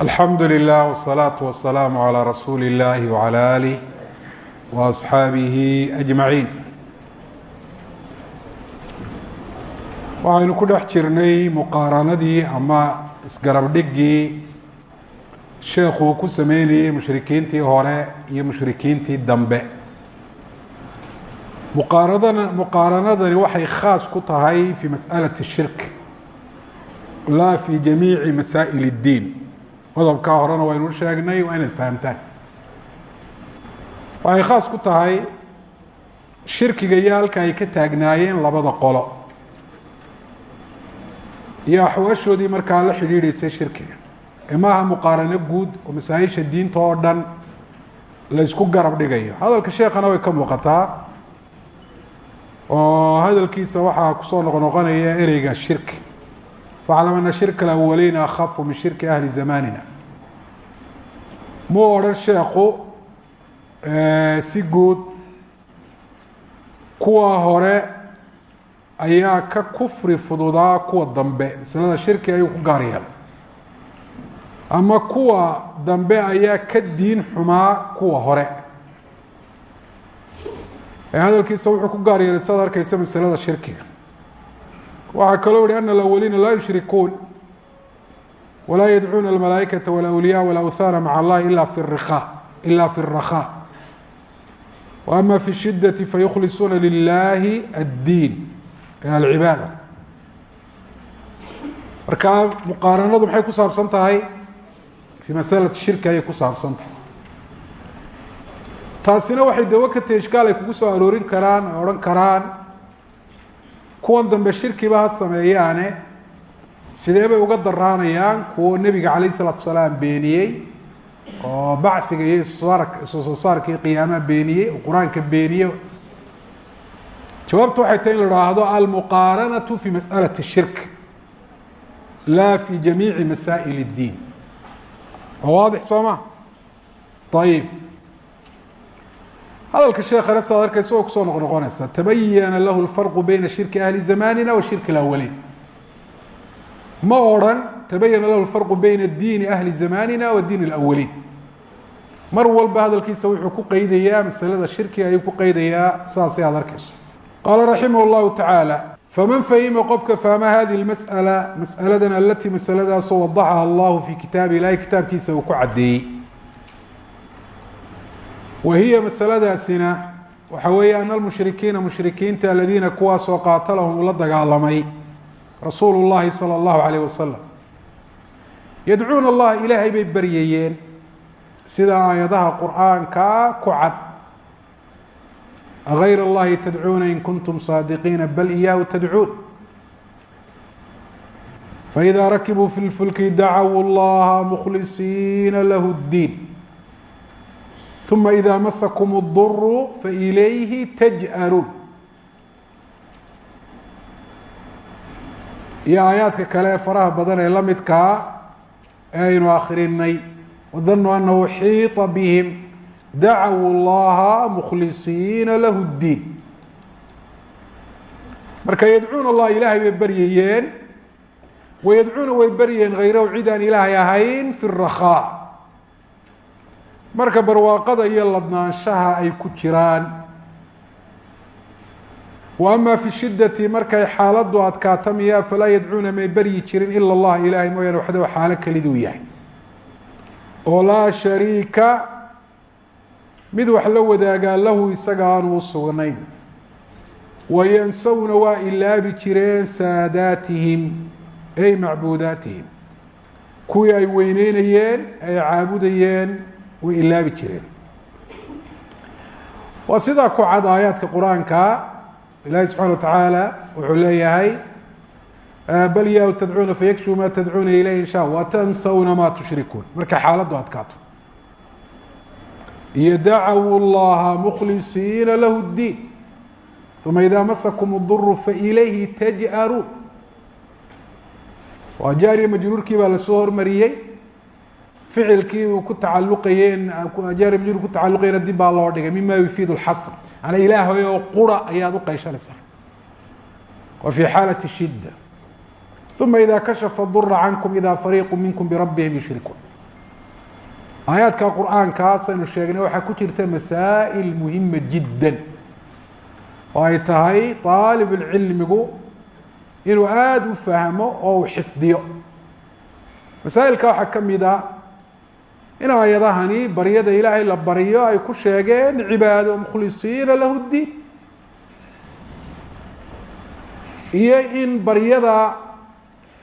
alxamdu lilah wsalaatu wasalaamu calaa rasuuli illahi wacala aalih wa asxaabihi ajmaciin waxaynu ku dhex jirnay muqaaranadii ama isgarabdhigii sheekhu ku sameynayey mushrikiintii hore iyo mushrikiintii dambe. Muqaaradana muqaaranadani waxay khaas ku tahay fii mas'alati shirk laa fii jamiici masaa'il اddiin qodobkaa horena waynu sheegnay waa inaad fahamtaan. Waxay khaas ku tahay shirkiga iyo halka ay ka taagnaayeen labada qolo. Iyo axwaashoodii markaa la xidhiidhaysay shirkiga. Ee muqaarano guud oo masaa-isha diinta oo dhan la ysku garab dhigayo. Hadalka sheekana way ka muuqataa oo hadalkiisa waxaa ku soo noqnoqonaya ereyga shirki. Faclam ana shirka alawaliina akhafu min shirki ahli zamanina muu odhan sheekhu si guud kuwa hore ayaa ka kufri fududaa kuwa dambe masalada shirki ayuu ku gaar yeelay ama kuwa dambe ayaa ka diin xumaa kuwa hore. Hadalkiisa wuxuu ku gaar yeelay saad arkeysa masalada shirkiga waxaa kaloo yihi ana alawaliina laa yushrikuun walaa yadcuuna almalaaikata walawliyaa walawhaana maca allahi ila fi rika ila fi الrakha وama fi الshidati faykhlisuuna lilahi addiin alcibaada marka muqaaranadu maxay ku saabsan tahay fi masalati shirki ayay ku saabsan tahay taasina waxay dawo ka tahi ishkaal ay kugu soo aroorin karaan ay odhan karaan kuwan dambe shirkiba ha sameeyaane sidee bay uga daraanayaan kuwo nebiga calayh isalaatu salaam beeniyey oo bachiga iyo issoosaar isu soo saarkii qiyaamaha beeniyey oo qur-aanka beeniye jawaabtu waxay tahay in la haahdo almuqaaranatu fi mas'alati shirk laa fi jamiici masaa'il اddiin waa waadix soo ma ayib hadalka sheekana saad arkaysa oo kusoo noq noqonaysa tabayana lahu اlfarqu bayna shirki ahli zamanina wa shirki اlawaliin ma odhan tabayana lahu alfarqu bayna diini ahli zamanina wa diin alawaliin mar walba hadalkiisa wuxuu ku qeydayaa masalada shirki ayuu ku qeydayaa saasay aad arkayso. Qaala raximah llahu tacaala faman fahima qofka fahma hadihi lmas'ala mas'aladan alatii masaladaasoo wadaxaha allahu fii kitaabi ilaahi kitaabkiisa uu ku caddeeyey wa hiya masaladaasina waxa weeye ana almushrikiina mushrikiinta aladiina kuwaasoo rasuulu اllahi salى اllahu alayh wasalam yadcuuna allaha ilaahay bay baryayeen sida aayadaha qur'aankaa ku cad agayr اllahi tadcuuna in kuntum saadiqiina bal iyaahu tadcuun faإida rakibuu fi lfulki dacawu اllaha mkhlisiina lahu اddiin uma ida masakum اduru failayhi taj'aluun iyo aayaadka kale ee faraha badan ee la midkaa ee aynu akrinay wadanuu anahu xiiطa bihim dacawu اllaha mkhlisiina lahu اddiin marka yadcuuna allah ilaahay bay baryayeen wayadcuuna way baryayeen hayrahu cid aan ilaahay ahayn fi الrakhaa marka barwaaqada iyo ladnaanshaha ay ku jiraan wa ama fi shidati markay xaaladdu adkaato miyaa falaa yadcuuna may baryi jirin ila allah ilaahay mooyaane waxdahu xaalo keliduu yahay. Oo laa shariika mid wax la wadaagaa lahu isaga aanu u sugnayn. Wayansawna waa ilaabi jireen saadaatihim ay macbuudaatihim. Kuwii ay weyneynayeen ay caabudayeen way ilaabi jireen. Waa sidaa ku cad qur'aanka ilahi subxana wa tacaala wuxuu leeyahay bal iyaahu tadcuuna fayakshifu ma tadcuuna ilayh in sha watansawna ma tushrikuun. Markay xaaladdu adkaato iyo dacawu llaha mkhlisiina lahu اddiin uma ida masakum اduru failayhi taj'aruun. Waa jaariya majruurkii baa la soo hormariyey ficilkii uu ku tacaluqayeen jaariya majruur ku tacaluqayena dib baa loo dhigay mima yufiid اlxasr manaa ilaahay oo qura ayaad u qayshanaysaa. Wa fi xaalati shida uma ida kashafa dura cankum ida fariiqu minkum birabbihim yushrikuun aayaadka qur'aankaas aynu sheegnay waxaa ku jirta masaa'il muhima jiddan. Oo ay tahay aalibulcilmigu inuu aada u fahmo oo uu xifdiyo. Masaa'ilka waxaa ka mid a in aayadahani baryada ilaahay la baryo ay ku sheegeen cibaado mukhlisiina lahu ddiin iyo in baryada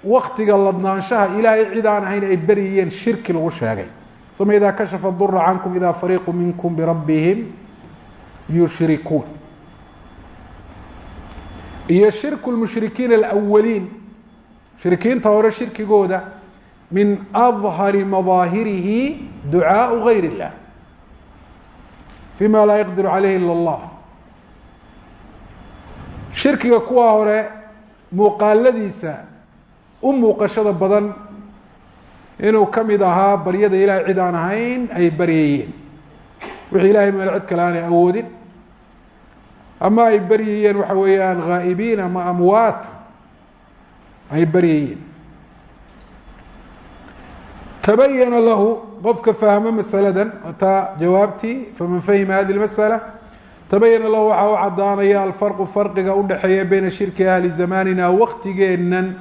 waktiga ladnaanshaha ilaahay cid ahayn ay beryayeen shirki lagu sheegay. Uma ida kashafa dura cankum ida fariiqu minkum birabbihim yushrikuun. Iyo shirku lmushrikiina alawaliin mushrikiinta hore shirkigooda min adhari madaahirihi ducaau gayr اllah fima laa yaqdiru calayhi ila اllah shirkiga kuwa hore muuqaaladiisa u muuqashada badan inuu ka mid ahaa baryada ilahay cid aan ahayn ay baryayeen wixii ilahay meel cid kale aanay awoodin. Ama ay baryayeen waxa weeyaan haa'ibiin ama amwaat ay baryayeen tabayana lahu qofka fahmo masaladan taa jawaabtii faman fahima hadi masala tabayana lahu waxaa u cadaanaya alfarqu farqiga udhexeeya beyna shirki ahli zamaanina waqtigeennan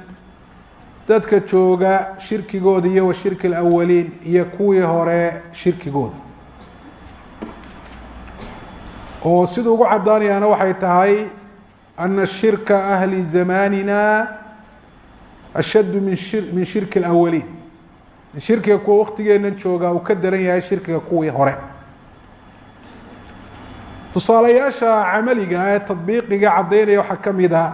dadka jooga shirkigooda iyo wa shirki اlawaliin iyo kuwii hore shirkigooda. Oo sida ugu cadaanayaana waxay tahay ana shirka ahli zamaanina ashaddu min shirki اlawaliin shirkiga kuwa waktigeenan jooga uu ka daran yahay shirkiga kuwii hore. Tusaalayaasha camaliga ee tadbiiqiga caddaynaya waxaa ka mid a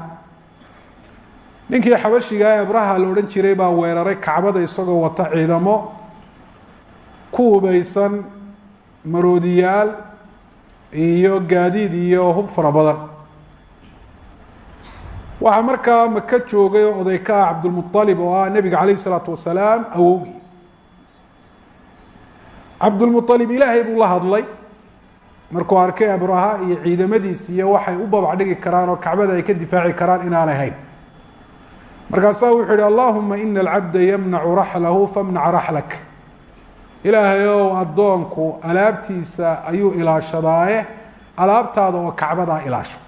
ninkii xabashiga ee abraha la odhan jiray baa weeraray kacbada isagoo wata ciidamo ku hubaysan maroodiyaal iyo gaadiid iyo hub fara badan. Waxaa markaa maka joogay oo oday ka ah cabdulmualib oo ah nebiga calayh isalaatu wasalaam awowgii cabdulmualib ilaahay buu la hadlay. Markuu arkay abraha iyo ciidamadiis iyo waxay u babac dhigi karaan oo kacbada ay ka difaaci karaan inaanay hayn. Markaasaa wuxuu yihi allahuma ina alcabda yamnacu raxlahu famnac raxlak. Ilaahay ow addoonku alaabtiisa ayuu ilaashadaaye alaabtaada oo kacbadaa ilaasho.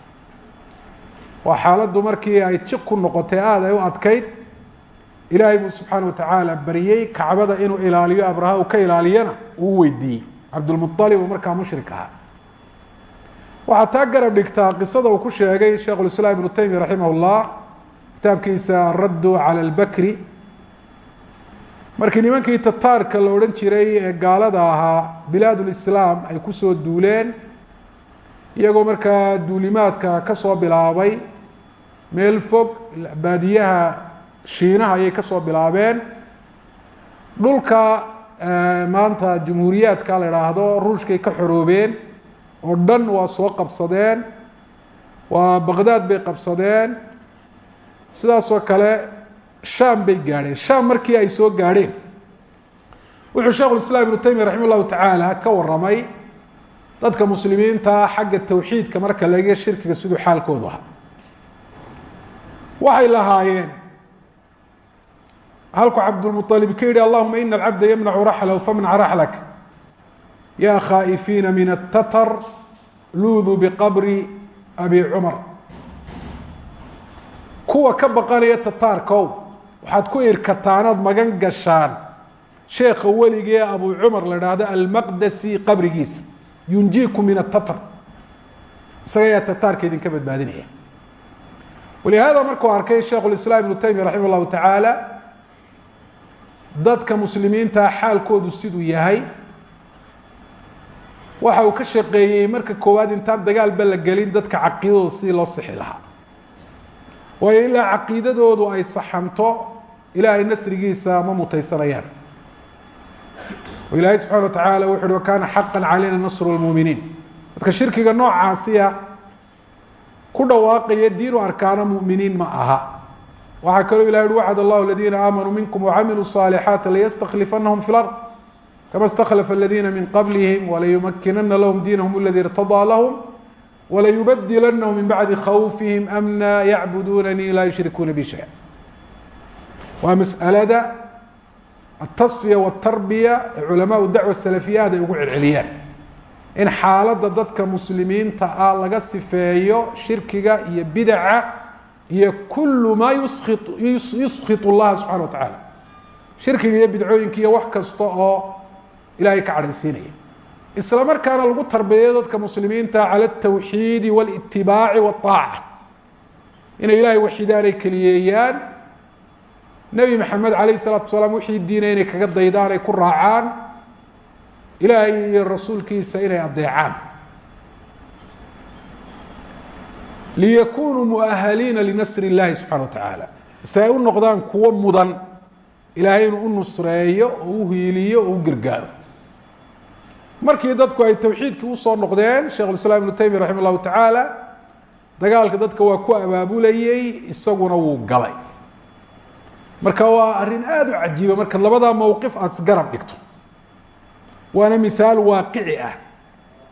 Waa xaaladdu markii ay jiq ku noqotay aada ay u adkayd ilaahay buu subxaana watacaala baryey kacbada inuu ilaaliyo abraha uu ka ilaaliyana uu weydiiyey. Cabdulmualib markaa mushrik ahaa. Waxaa taa garab dhigtaa qisada uu ku sheegay sheikhu lislaam ibnu taymiya raximah kitaabkiisa araddu cala albakri. Markii nimankii tataarka la odhan jiray ee gaalada ahaa bilaad lislaam ay ku soo duuleen iyagoo markaa duulimaadka ka soo bilaabay meel fog baadiyaha shiinaha ayay ka soo bilaabeen. Dhulka maanta jumhuuriyaadka la idhaahdo ruushkay ka xoroobeen oo dhan waa soo qabsadeen waa baqdaad bay qabsadeen. Sidaasoo kale sham bay gaadheen. Sham markii ay soo gaadheen wuxuu sheikhu lislaam ibnu taymiya raxima llahu tacaala ka waramay dadka muslimiinta xagga tawxiidka marka laga shirkiga siduu xaalkoodu ahaa. Waxay lahaayeen halkuu cabdulmualib ka yihi allahuma ina alcabda yamnacu raxlahu famnac raxlak ya khaa'ifiina min atatar luuduu biqabri abi cumar. Kuwa ka baqanaya tataarkow waxaad ku irkataanaad magan gashaan. Sheekha weligee abu cumar la idhaahdo almaqdasi qabrigiisa. Yunjiikum min atatar isaga tataarka idinka badbaadinaya. Walihaada markuu arkay sheikhu lislaam ibnu taymiya raximah llahu dadka muslimiinta xaalkoodu siduu yahay. Waxa uu ka shaqeeyey marka koowaad intaan dagaalba la gelin dadka caqiidadooda sidii loo sixi lahaa. Waayo ilaa caqiidadoodu ay saxanto ilaahay nasrigiisa ma mutaysanayaan oo ilaahay subxana wa tacaala wuxu uhi wakana xaqa calayna nasru lmuuminiin dadka shirkiga noocaasiya ku dhawaaqaya diinu arkaano muminiin ma aha waxaa kaloo ilahi uhi wacd allahu aladiina aamanuu minkum wacamiluu الصaalixaati layastaklifanahum fi lard kama اstakhlafa aladiina min qablihim walayumakinana lahum diinahum aladi irtadaa lahum walayubadilanahum min bacdi khawfihim amna yacbudunanii laa yushrikuuna bi shaya waa mas'alada atasfiya watarbiya ee culamaau dacwa salafiya aad ay ugu celceliyaan in xaaladda dadka muslimiinta ah laga sifeeyo shirkiga iyo bidaca iyo kulu maa yuskit اllaha subxana wa tacaala shirkiga iyo bidcooyinka iyo wax kasta oo ilahay ka cadhaysiinaya isla markaana lagu tarbiyayo dadka muslimiinta cala اtawxiidi wاlitibaaci wاطaaca inay ilahay waxidaan ay keliyeeyaan nebi maxamed alayh الsalaatu salaam wixii diina inay kaga daydaan ay ku raacaan ilaahay iyo rasuulkiisa inay adeecaan liyakunuu muahaliina linasri اllahi subxana wa tacaala si ay u noqdaan kuwo mudan ilaahay inuu u nusreeyo oo u hiiliyo oo u gargaaro. Markii dadku ay tawxiidkii u soo noqdeen shekh islaam ibnu taymiya raxima llahu tacaala dagaalka dadka waa ku abaabulayey isaguna wuu galay. Marka waa arrin aada u cajiiba marka labadaa mowqif aada isgarab dhigto. Waana mithaal waaqici ah.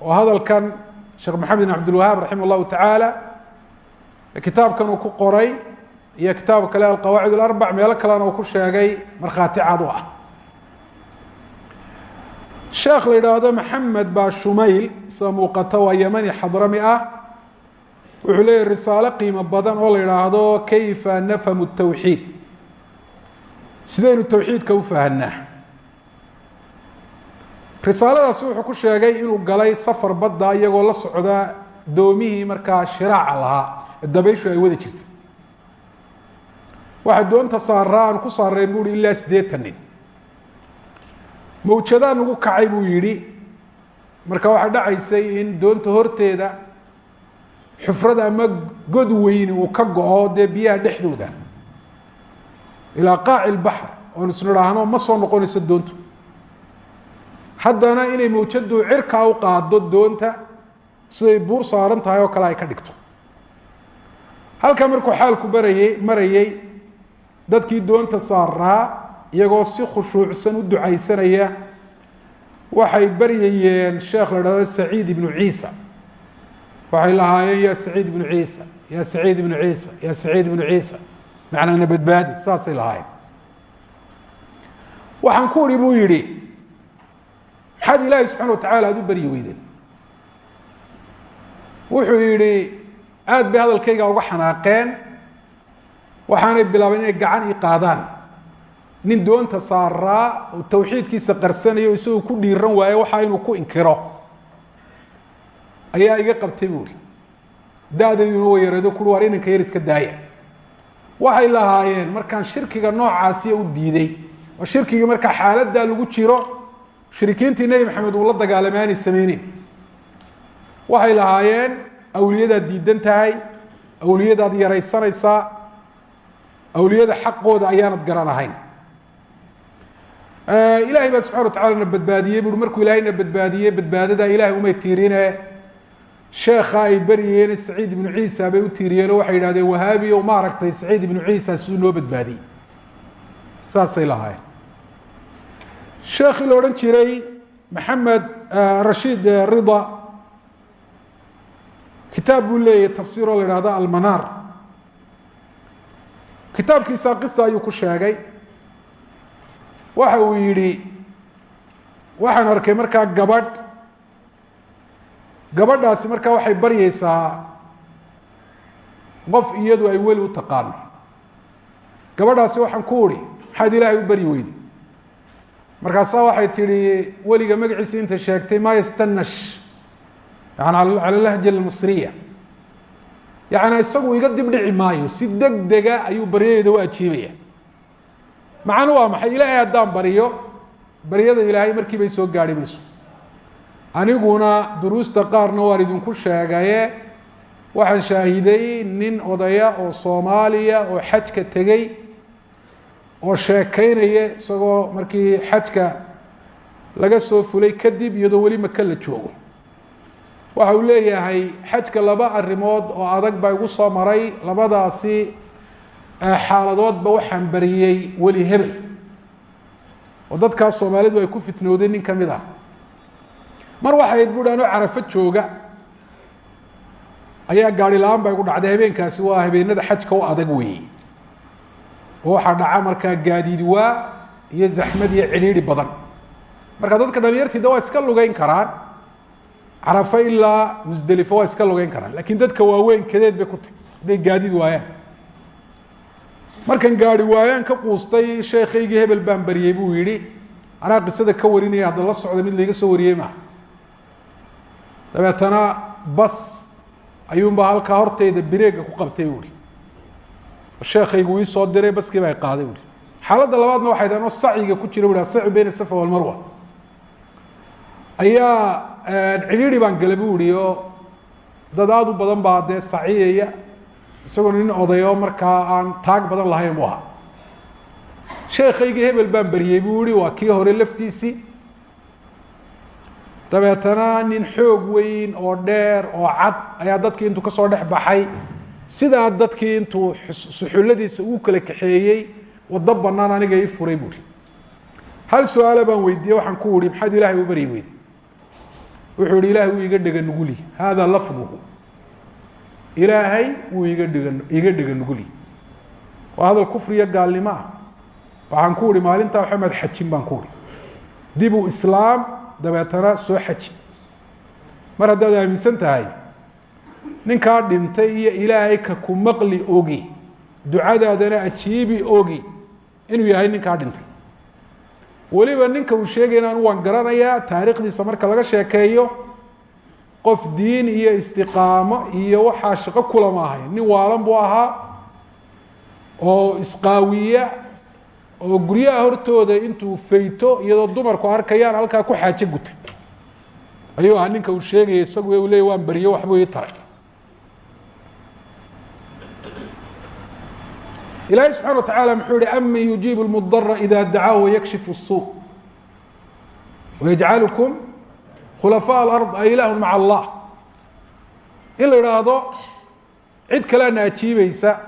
Oo hadalkan sheekh maxamed bin cabdilwahaab raximah llahu tacaala kitaabkan uu ku qoray iyo kitaab kale alqawaacid alarbac meelo kalena uu ku sheegay markhaati cad u ah sheekh la yidhaahdo maxamed baa shumayl sida waa yemani xadrami ah wuxuu leeyahy risaalo qiimo badan oo la yidhaahdo kayfa nafhamu tawxiid? Sidaynu tawxiidka u fahanaa. Risaaladaasi wuxuu ku sheegay inuu galay safar badda iyagoo la socda doomihii markaa shiraaca lahaa dabayshu ay wada jirta waxaa doonta saaraa aan ku saarayn buu ilaa siddeetan nin. Nagu kacay buu yidhi. Marka waxaa dhacaysay in doonta horteeda xufrad ama god weyni uu ka go-o dee biyaha dhexdooda. Ilaa qaaci lbaxr oon isnidhaahno ma soo noqonayso doontu. Haddana inay mawjadu cirkaa u qaado doonta siday buur saaran tahay oo kale ay ka dhigto halkaa markuu xaalku barayey marayey dadkii doonta saaraa iyagoo si khushuucsan u ducaysanaya waxay baryayeen sheekh la dhahdo saciid ibnu ciisa. Waxay lahaayeen ya saciid ibnu ciisa ya saciid ibnu ciisa ya saciid ibnu ciisa. Macnaana badbaadi saasay lahaayeen. Waxaan ku idhi buu yidhi maxaad ilaahay subxana wa tacala aada u baryi weydeen. Wuxuu yidhi aada bay hadalkayga uga xanaaqeen waxaanay bilaabeen inay gacan ii qaadaan. Nin doonta saaraa oo tawxiidkiisa qarsanayo isagoo ku dhiiran waayo waxaa inuu ku inkiro. Ayaa iga qabtay buuri da-dayduna way yareedo kuri waar inanka yar iska daaya waxay lahaayeen markaan shirkiga noocaasiya u diiday oo shirkigii markaa xaaladdaa lagu jiro mushrikiintii nebi maxamed uu la dagaalamay aanay sameyneyn waxay lahaayeen awliyadaad diidan tahay awliyadaad yaraysanaysaa awliyada xaqooda ayaanad garanahayn ilaahay baa subxana wa na badbaadiyey buui markuu ilaahay badbaadiyey badbaadada ilahay umay tiirine sheekha ay baryayeen saciid ibnu ciisa bay u tiiriyeen oo waxay yidhahdeen wahaabiyo ma aragtay saciid ibnu ciisa siduu noo badbaadiyey. Saasay lahaayeen. Sheekhii la odhan jiray maxamed rashiid rida kitaab buu leeyahy tafsiir oo la ihahdo almanaar kitaabkiisa qisa ayuu ku sheegay. Waxa uu yidhi waxaan arkay markaa gabadh. Gabadhaasi markaa waxay baryeysaa qof iyadu ay weli u taqaano. Gabadhaasi waxaan ku urhi maxaad ilaahay u baryi weyday markaasaa waxay tidhi weliga magaciisa inta sheegtay ma yani cala lahja almasriya yacni isagu iga dib dhici maayo si deg dega ayuu baryadeeda u ajiibaya. Macanu waa maxay? Ilaahay haddaan baryo baryada ilaahay markiibay soo gaarhi mayso. Aniguna duruusta qaarna waan idinku sheegaye waxaan shaahiday nin odaya oo soomaaliya oo xajka tegey oo sheekaynaya isagoo markii xajka laga soo fulay kadib iyadoo weli maka la joogo waxa uu leeyahay xajka laba arrimood oo adag baa igu soo maray labadaasi xaaladoodba waxaan bariyey weli hebel. Oo dadkaas soomaalidu ay ku fitnoodeen nin ka mid ah. Mar waxay ayd buhi anoo carafo jooga. Ayaa gaari la'aan baa igu dhacday habeenkaasi waa habeenada xajka u adag weeye. Oo waxaa dhaca markaa gaadiid waa iyo zaxmad iyo cidhiidhi badan. Marka dadka dhalinyartii de waa iska lugeyn karaan carafo ilaa musdelifo waa iska lugeyn karaan laakiin dadka waaweyn kadeed bay ku tahy hadday gaadiid waayaan. Markan gaari waayaan ka quustay sheekaygii hebel baan baryey buu yihi anaa qisada ka warinaya hadda la socda mid laiga soo wariyey maa dabeetana bas ayuunbaa halkaa horteyda bireega ku qabtay bu ihi sheekaygu ii soo diray baskii baa qaaday buhi xaaladda labaadna waxay dhahen oo sacyiga ku jira bu asacu bayna safa walmarwa ayaa cidhiiri baan gala bu ihi oo dad aada u badan baa dee saciyaya isagoo nin odayo markaa aan taag badan lahayn bu ahaa. Sheekaygii hebel baan baryey buu ihi waa kii hore laftiisii. Dabeetana nin xoog weyn oo dheer oo cad ayaa dadkii intuu ka soo dhex baxay. Sidaa dadkii intuu suxulladiisa uu kala kaxeeyey waddo banaan aniga ii furay buuhi hal su'aalo baan weydiiyey waxaan ku uhi maxaad ilahay u baryi weyday wuxuu ihi ilahay wuu iga dhega nuguli. Hada lafduhu ilaahay wuu iga dhega iga dhega nuguli. Waa hadal kufriyo gaalnimo ah. Waxaan ku uhi maalintaa maxamed xajin baan ku uhi. Dibu islaam dabeetana soo xaji mar haddaad aaminsan tahay ninkaa dhintay iyo ilaahay ka ku maqli ogi ducadaadana ajiibi ogi inuu yahay ninkaa dhintay weliba ninka uu sheegayna anu waan garanayaa taariikhdiisa marka laga sheekeeyo qof diin iyo istiqaamo iyo waxaa shaqo kulama ahay. Nin waalan buu ahaa oo isqaawiya oo guryaha hortooda intuu fayto iyadoo dumarku arkayaan halkaa ku xaajo guta ayuu ahaa ninka uu sheegaya isagu u leey waan beriyo waxbuu ii taray ilaahay subxana wa tacaala muxuu yihi aman yujiibu lmudara ida dacaahu wayakshifu الsuu wayajcalukum khulafaa alard a ilaahu maca allah. In la idhaahdo cid kaleana ajiibaysa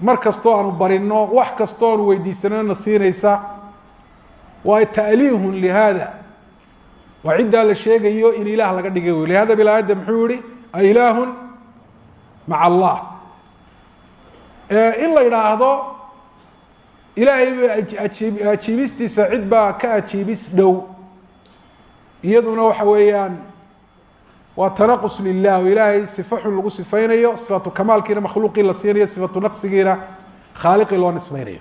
mar kastoo aanu barino wax kastoo aanu weydiisanana siinaysa waa ta'liihun lihada waa ciddaa la sheegayo in ilaah laga dhigay. Wey lihada bilaayadda muxuu yihi a ilaahun maca allah in la idhaahdo ilaahay ajiib ajiibistiisa cid baa ka ajiibis dhow. Iyaduna waxa weeyaan waa tanaqus lilah ilaahay sifa xun lagu sifaynayo sifatu kamaalkiina makhluuqii la siinayo sifatu naqsigiina khaaliqii loo nisbaynayo.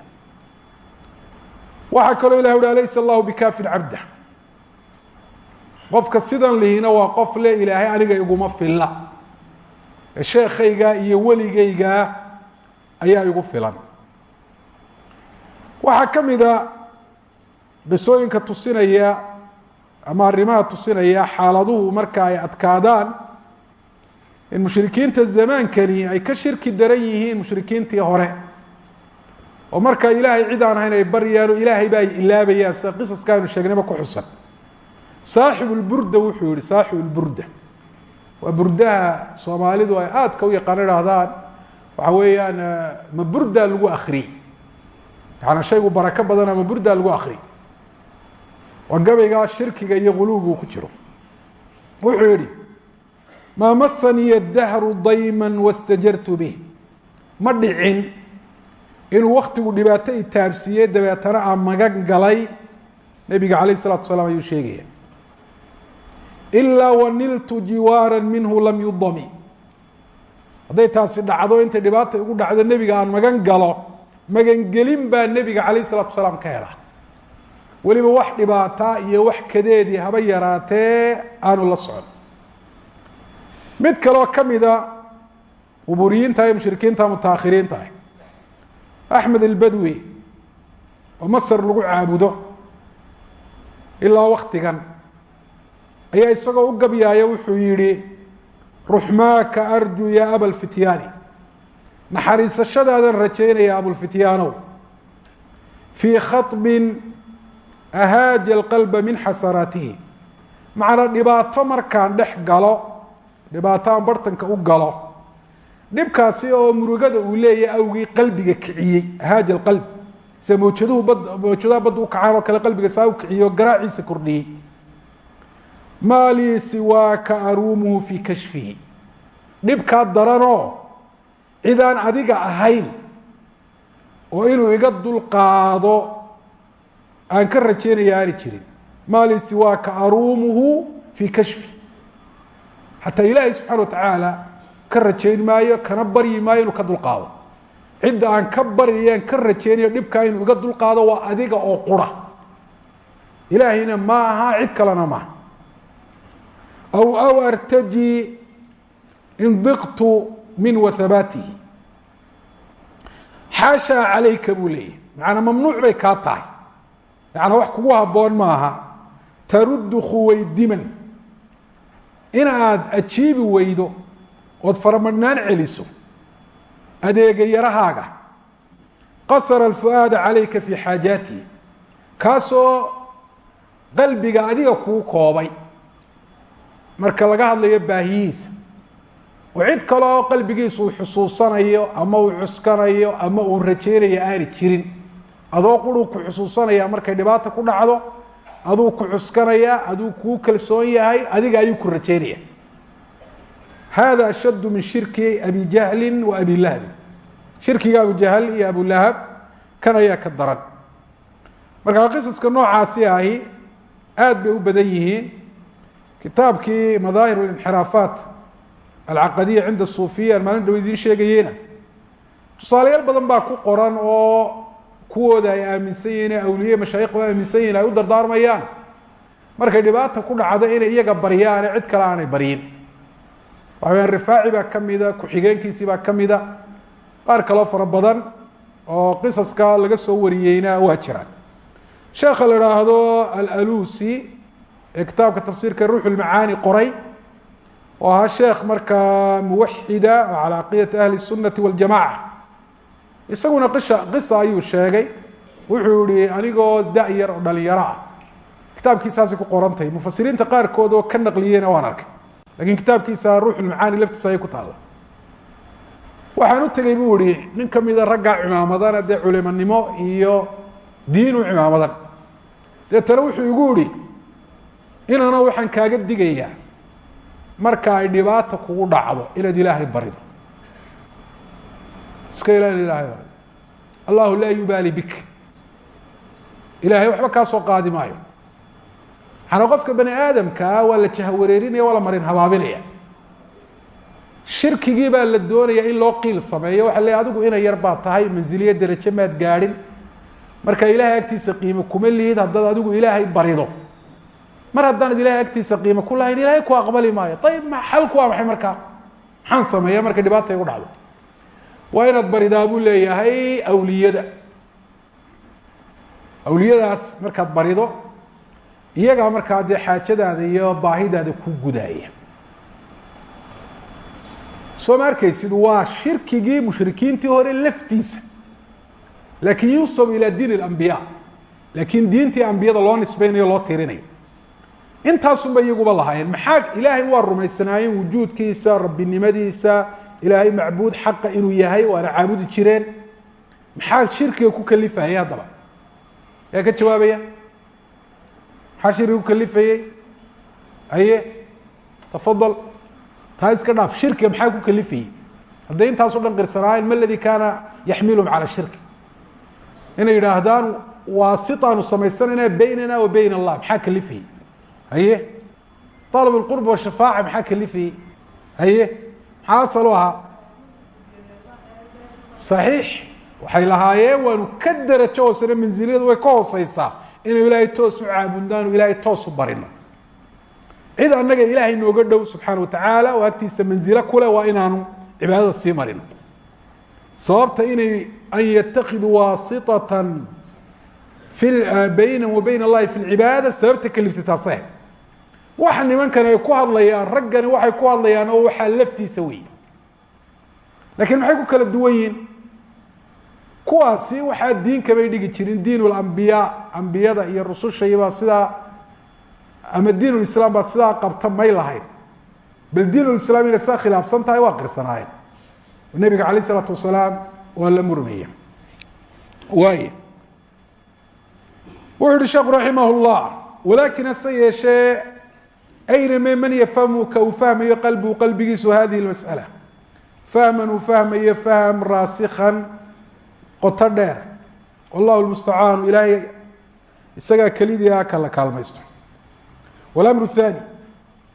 Waxaa kaloo ilah uhi alaysa allahu bikaafin cabda qofka sidan lihina waa qof le ilaahay aniga iguma filla sheekayga iyo weligayga ayaa igu filan. Waxaa ka mida qisooyinka tusinaya ama arrimaha tusinaya xaaladuhu marka ay adkaadaan in mushrikiinta zamaankani ay ka shirki daran yihiin mushrikiintii hore. Oo marka ilaahay cid aan ahayn ay baryaan oo ilaahay ba ay ilaabayaan sida qisaska aynu sheegnayba ku xusan. Saaxibu lburda wuxuu yihi saaxibu lburda waa burdaha soomaalidu ay aadka u yaqaano idhahdaan waxa weeyaan ma burda lagu akri yaana shaygu barako badana ma burda lagu akri waa gabaygaa shirkiga iyo guluwigu ku jiro. Wuxuu yihi maa masaniya dahru dayma wastajartu bih ma dhicin inuu waktigu dhibaato itaabsiiyey dabeetana aan magan galay nebiga calayh isalatu salaam ayuu sheegaya. Ilaa waniltu jiwaara minhu lam yudami hadday taasi dhacdo intay dhibaata igu dhacdo nebiga aan magan galo magangelin baa nebiga calayh isalatu salaam ka hela. Weliba wax dhibaataa iyo wax kadeedii haba yaraatee aanu la socon. Mid kaloo ka mida quburiyiinta iyo mushrikiinta mutaakhiriinta ah axmed albadwi oo masar lagu caabudo ilaa waktigan ayaa isagoo u gabyaaya wuxuu yihi ruxmaaka arju ya abalfityaani naxariisashadaadan rajaynaya abulfityaanow fii khaطbin ahaaja alqalba min xasaraatihi. Macnaa dhibaato markaan dhex galo dhibaato aan bartanka u galo dhibkaasi oo murugada uu leeyahay awgii qalbiga kiciyey ahaaja alqalb. Sida mawjaduhu bad mawjadaha badda u kacaan oo kale qalbiga saa u kiciyey oo garaaciisa kordhiyey maa lii siwaaka aruumuhu fii kashfihi. Dhibkaa daranoo cidaan adiga ahayn oo inuu iga dulqaado aan ka rajaynaya jirin. Maa siwaaka aruumuhu fii kashfi. Xataa ilaahay subxana wa tacaala ka rajayn maayo kana baryi maayo inuu ka dulqaado. Cidda aan ka baryayaan ka rajaynayo dhibkaa inuu iga dulqaado waa adiga oo qura. Ilaahayna ma aha cid kalena maaha aw aw artaji indiqtu min wahabaatihi xaashaa calayka buu leeyahy macanaa mamnuuc bay kaa tahay yacanaa wax kugu habboon maaha taruddu khuwaydiman in aad ajiibi weydo ood faramadhnaan celiso adeegayarahaaga qasara alfu'aada calayka fii xaajaatihi kaasoo qalbiga adiga kuu koobay marka laga hadlayo baahiyihiisa. Oo cid kale oo qalbigiisa uu xusuusanayo ama uu cuskanayo ama uu rajaynayo aani jirin. Adoo quruu ku xusuusanaya markay dhibaata ku dhacdo aduu ku cuskanayaa aduu kuu kalsoon yahay adiga ayuu ku rajaynaya hada ashaddu min shirki abi jahlin wa abi lahabin shirkiga abu jahl iyo abulahab kan ayaa ka daran. Markaa qisaska noocaasi ahi aad bay u badan yihiin kitaabkii madaahir inxiraafaat alcaqadiya cinda suufiya aan maalin dhow idiin sheegayeyna tusaalayaal badan baa ku qoran oo kuwooda ay aaminsan yihiin awliye mashaayikhu aaminsan yihiin ay u dardaarmayaan. Markay dhibaata ku dhacdo inay iyaga baryaane cid kale aanay baryin. Waxa rifaaci baa ka mida ku-xigeenkiisii baa ka mida. Qaar kaloo fara badan oo qisaska laga soo wariyeyna waa jiraan. Sheekha la idhaahdo alalusi ee kitaabka tafsiirka ruux lmacaani qoray oo ahaa sheekh markaa muwaxida oo calى caqiidati ahli الsunati waاljamaca isaguna qisha qisa ayuu sheegay wuxuu yihi anigoo da-yar oo dhalinyaro ah kitaabkiisaasay ku qorantahay mufasiriinta qaarkood oo ka naqliyeyna waan arkay lakin kitaabkiisa ruux lmacaani laftiisa ayay ku taalla waxaan u tegey buu ihi nin kamida raggaa cimaamadana dee culimonimo iyo diin u cimaamadan deetana wuxuu igu ihi inana waxaan kaaga digayaa marka ay dhibaata kugu dhacdo inaad ilaahay barido. Iska ila ilahay barido allahu laa yubaali bik. Ilahay waxba kaa soo qaadi maayo. Maxaana qofka bani aadamkaa waa la jahwareerinaya waa la marin habaabinaya. Shirkigii baa la doonaya in loo qiil sameeyo. Waxa le adigu ina yar baa tahay manziliya derajo maad gaadhin. Marka ilaahay agtiisa qiimo kuma lihid haddaad adigu ilaahay barido mar haddaanad ilahay agtiisa qiimo ku lahayn ilahay ku aqbali maayo. Ayib xalku waa maxay markaa? Maxaan sameeya marka dhibaata igu dhacdo? Waa inaad baridaa buu leeyahay awliyada. Awliyadaas markaad barido iyagaa markaa dee xaajadaada iyo baahidaada ku gudaaya. Soo ma arkaysid? Waa shirkigii mushrikiintii hore laftiisa. Laakin yunsab ilaa diin اlambiya laakiin diintii ambiyada loo nisbeynayo loo tirinayo intaasunba iyaguba lahaayeen maxaa ilaahay waa rumaysanaayeen wujuudkiisa rabbinimadiisa. Ilaahay macbuud xaqa inuu yahay waana caabudi jireen. Maxaa shirkiga ku kalifayay haddaba? Yaa ka jawaabaya? Maxaa shirkiga ku kalifayey aye tafadal taa iska dhaaf shirkiga maxaa ku kalifayey hadday intaaso dhan qirsanaayeen ma ladii kaana yaxmilhum cala shirki. Inay yidhaahdaan waasitaanu samaysanayna baynana wa bayn allah maxaa kalifayey haye? Alab اlqurb washafaaca maxaa kalifayey haye? Maxaa asal u ahaa? صaxiix waxay lahaayeen waanu ka derajo hoosena manziliyadu way ka hooseysaa inuu ilaahay toos u caabudnaanu ilaahay toos u barino. Cid annaga ilaahay nooga dhow subxaana watacaala oo agtiisa manzilo kule waa inaanu cibaadada sii marino. Sababta inay an yatakiduu waasitatan fi bayna wa bayn allahi fi lcibaada sababta kaliftay taase waxa nimankan ay ku hadlayaan raggani waxay ku hadlayaan oo waxaa laftiisa wey lakiin maxay ku kala duwan kuwaasi waxaa diinka bay dhigi jirin diin lambiyaa ambiyada iyo rusushayibaa sidaa ama diin lislaam baa sidaa qabta may lahayn. Bal diin lislaam inay sidaa khilaafsan tahay waa qirsanaayeen nabiga alayh isalaatu wasalaam waa la murmaya. Waay wuxu uhi sheekhu raximah llah ayna me man yafhamu ka uu fahmayo qalbigu qalbigiisu hadihi اmasأala fahman uu fahmayo fahm raasikan qoto dheer wallahu lmustacaanu ilaahay isagaa kelidii ah ka la kaalmaysto walamru thaani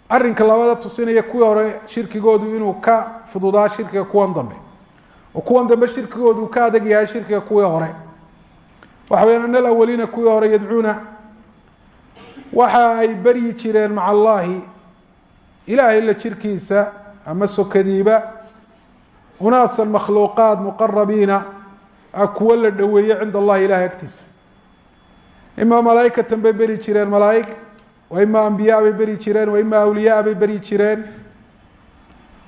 arrinka labada tusinaya kuwii hore shirkigoodu inuu ka fududaa shirkiga kuwan dambe oo kuwan dambe shirkigoodu ka adag yahay shirkiga kuwii hore waxa weya an alawaliina hore yadcuuna waxa ay beryi jireen maca allaahi. Ilaahay la jirkiisa ama sokadiiba unaasan makhluuqaad muqarabiina a kuwo la dhoweeye cinda allahi ilahay agtiisa. Imaa malaaikatan bay beri jireen malaaig wa imaa ambiyaa bay beri jireen wa imaa awliyaa bay beri jireen.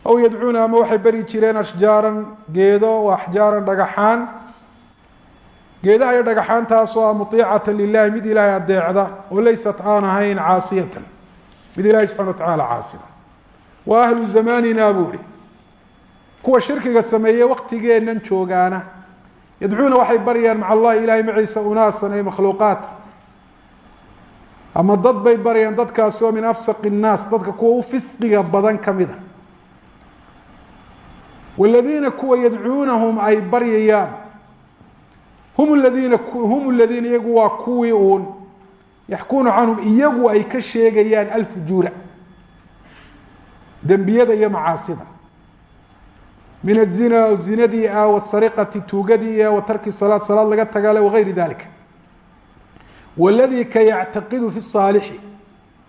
Aw yadcuuna ama waxay beri jireen ashjaaran geedo wa axjaaran dhagaxaan geedaha iyo dhagaxaantaasoo ah muiicatan lilahi mid ilaahay adeecda oo laysat aan ahayn caasiyatan. Mid ilahay subxana wa tacaala caasida wa ahlu zamanina buu ihi kuwa shirkiga sameeye waktigeennan joogaana. Yadcuuna waxay baryaan maca allahi ilahay maciisa unaasan ay makhluuqaat. Ama dad bay baryaan dadkaasoo min afsaqi innaas dadka kuwa u fisqiga badan ka mid a waladiina kuwa yadcuunahum ay baryayaan hum ladiina hum ladiina iyagu waa kuwii uun yaxkuuna canhum iyagu ay ka sheegayaan alfujuura dembiyada iyo macaasida min azinaa zinadii ah wasariqati tuugadii ah wa tarki salaad salaad laga tagaale wagayri dalika waladii ka yactaqidu fi saalixi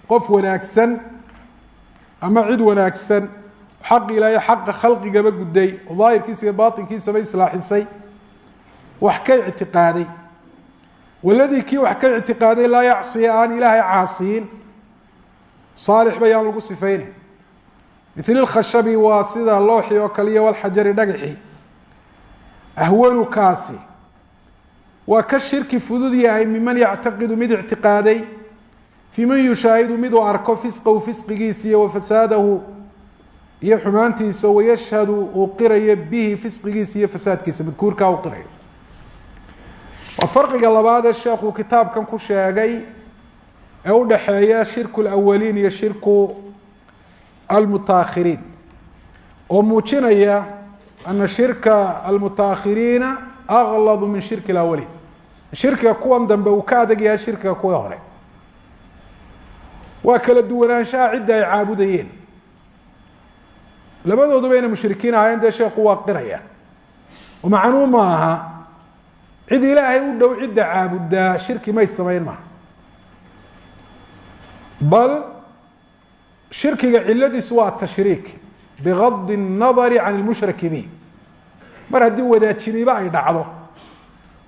qof wanaagsan ama cid wanaagsan xaq ilaahay xaqa khalqigaba gudday oo daahirkiisa iyo baatinkiisaba islaaxisay wax ka ictiqaaday. Waladii kii wax ka ictiqaaday laa yacsiya aan ilaahay caasiyin. Saalix bayaan lagu sifeynay mil khashabi waa sida looxi oo kaliya walxajari dhagaxi. Ahwanu kaasi. Waa ka shirki fudud yahay miman yactaqidu mid ictiqaaday fii man yushaahidu miduu arko fisqahu fisqigiisa iyo wafasaadahu iyo xumaantiisa wayashhadu uu qirayo bihi fisqigiisa iyo fasaadkiisa madkuurkaa uu qirayo waa farqiga labaadee sheekuu kitaabkan ku sheegay ee u dhaxeeya shirku lawaliin iyo shirku almutaahiriin oo muujinaya ana shirka almutaakhiriina akladu min shirki alawaliin shirkiga kuwan dambe uu ka adag yahay shirkiga kuwii hore. Waa kala duwanaanshaha cidda ay caabudayeen. Labadooduba inay mushrikiin ahaayeen dee sheekhu waa qiraya. Oo macnuu ma aha cid ilaahay u dhow cidda caabudaa shirki may samayn maaha bal shirkiga ciladiisu waa atashriik bigadi الnadari can اlmushraki bih mar haddii wadaajiniba ay dhacdo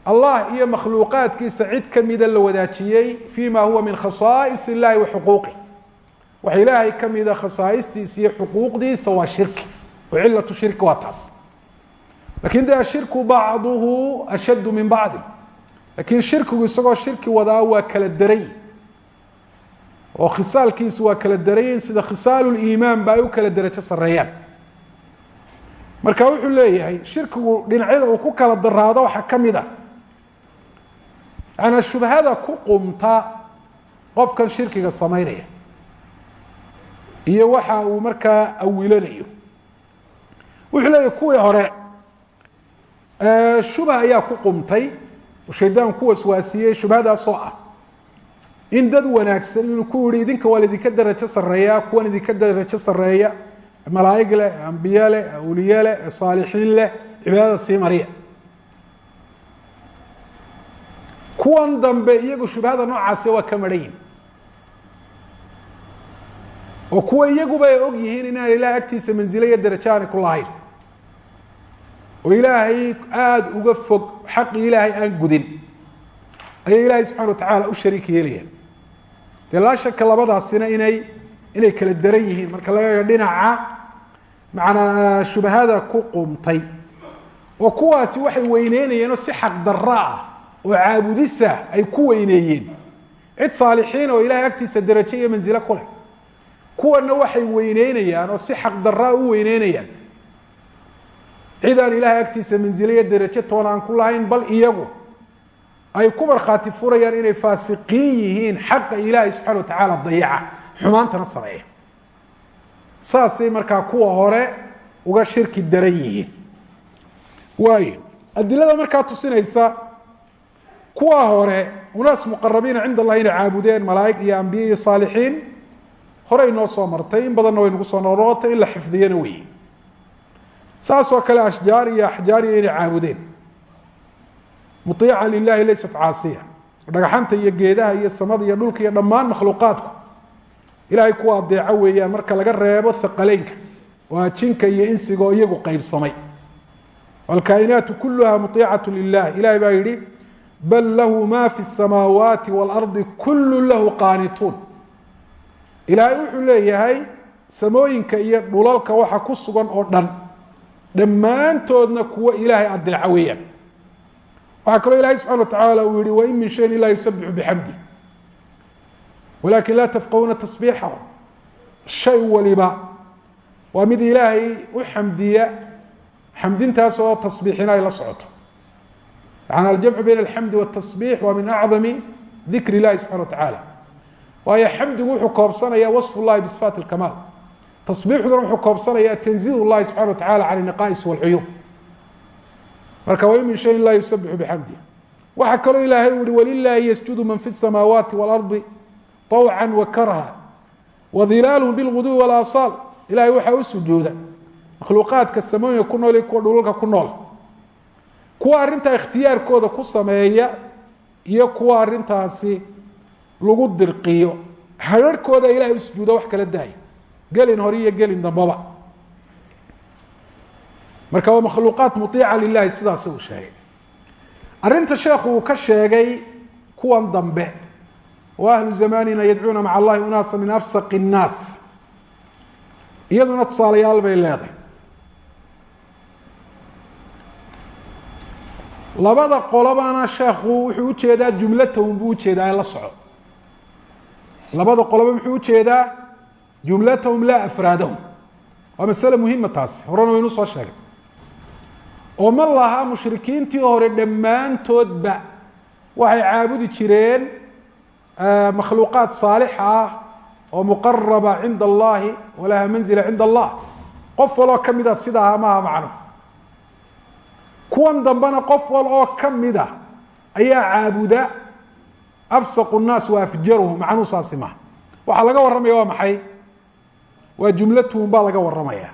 allah iyo makhluuqaadkiisa cid kamida la wadaajiyey fi ma huwa min khasaais اllahi wa xuquuqi wax ilaahay kamida khasaa'istiisa iyo xuquuqdiisa waa shirki oo cilatu shirki waa taas laakiin de ashirku bacduhu ashaddu min bacdi. Lakin shirkigu isagoo shirki wadaa waa kala daray. Oo khisaalkiisu waa kala darayin sida khisaal liimaan ba ay u kala derajo sareeyaan marka wuxuu leeyahay shirkigu dhinacyada uu ku kala daraado waxaa ka mid a. Yaana shubhada ku qumta qofkan shirkiga samaynaya. Iyo waxa uu markaa awilanayo. Wuxuu leeyahay kuwii hore shubha ayaa ku qumtay shaydaan ku waswaasiyey shubhadaasoo ah. In dad wanaagsan inuu ku yihi idinka waa laidinka darajo sareeya kuwan idinka darajo sareeya malaaig leh ambiye leh awliye leh saalixiin leh cibaadada sii mariya. Kuwan dambe iyagu shubhada noocaasi waa ka maran oo kuwa iyaguba ay og yihiin inaan ilahay agtiisa manzilo iyo ku lahayn oo ilaahay aada uga fog xaqi ilaahay aan gudin ayay ilaahay subxana wa tacaala u shariik yeelayaan. Dee laa shaka labadaasina inay inay kala daran yihiin. Marka laga eego dhinaca macanaa shubahada ku qumtay oo kuwaasi waxay weyneynayeen oo si xaq darro ah oo caabudisa ay ku weyneeyeen. Cid saalixiin oo ilahay agtiisa darajo iyo manzilo ku leh waxay weyneynayaan oo si xaq darraa u weyneynayaan cid aan ilaahay agtiisa manzilo iyo darajo toona ku lahayn bal iyagu ay ku markhaati furayaan inay faasiqiin yihiin xaqa ilaahay subxana wa tacaala dayaca xumaantana sameeya. Saasay markaa kuwa hore uga shirki daran yihiin. Waayo adilada markaa tusinaysa kuwa hore unaas muqarabiina cinda allah inay caabudeen malaaig iyo ambiye iyo saalixiin horey noo soo martay in badanna way nagu soo noqnoqotay in la xifdiyana weeye saasoo kale ashjaar iyo axjaariya inay caabudeen. Muiica lilahi laysat caasiya. Dhagaxanta iyo geedaha iyo samada iyo dhulka iyo dhammaan makhluuqaadku. Ilaahay kuwa adeeco weeyaan marka laga reebo haqaleynka waa jinka iyo insiga oo iyagu qaybsamay. Alkaainaatu kuluha muiicatu lilah ilahay baa yihi bal lahu ma fi samaawaati waalardi kullu lahu qaanituun. Ilaahay wuxuu leeyahay samooyinka iyo dhulalka waxa ku sugan oo dhan dhammaantoodna kuwa ilaahay adeeca weeyaan. Waxaa kaloo ilahay subxana wa tacaala uu yihi wain min shayin ilaa yusabixu bixamdi walakin laa tafqahuna tasbiixahu shay waliba waa mid ilaahay u xamdiya xamdintaas oo tasbiixina ay la socoto. Yaani aljamcu bayna alxamdi watasbiix waa min acdami dikr illahi subxana wa tacaala. Waayo xamdigu wuxuu koobsanaya wasf ullahi bisifaat alkamaal tasbiixduna wuxuu koobsanaya tanzih اllahi subxana wa tacala can naqais wاlcuyuub marka wain min shayin laa yusabixu bixamdih waxaa kaloo ilaahay u yihi walilaahi yasjudu man fi الsamaawaati wاlardi طawca wakarha wadilaalhum bilguduwi wاlaasaal ilahay waxaa u sujuuda makhluuqaadka samooyinka ku nool iyo kuwa dhulalka ku nool kuwa arrintaa ikhtiyaarkooda ku sameeya iyo kuwa arrintaasi lagu dirqiyo hararhkooda ilahay u sujuuda wax kala daaya gelin hore iyo gelin dambaba. Marka waa makhluuqaat muiica lilahi sidaas uu sheegay. Arrinta sheekhu ka sheegay kuwan dambe oo ahlu zamanina yadcuuna maca allahi unaasa min afsaq الnaas iyaduna tusaalayaal bay leedahay. Labada qolobana sheekhu wuxuu u jeedaa jumlatahum buu u jeedaa ee la soco. Labada qoloba muxuu u jeedaa jumlatahum laa afraadahum waa masale muhima taasi horena waynu soo sheegay oo ma laha mushrikiintii hore dhammaantoodba waxay caabudi jireen makhluuqaad saalixa ah oo muqaraba cinda allahi walaha manzila cinda allah qof waloo ka mida sida aha maaha macno kuwan dambena qof wal oo ka mida ayaa caabuda afsaqu nnaas wa afjaruhum macnuu saasi maha waxaa laga warramaya waa maxay waa jumlatuhum baa laga waramaya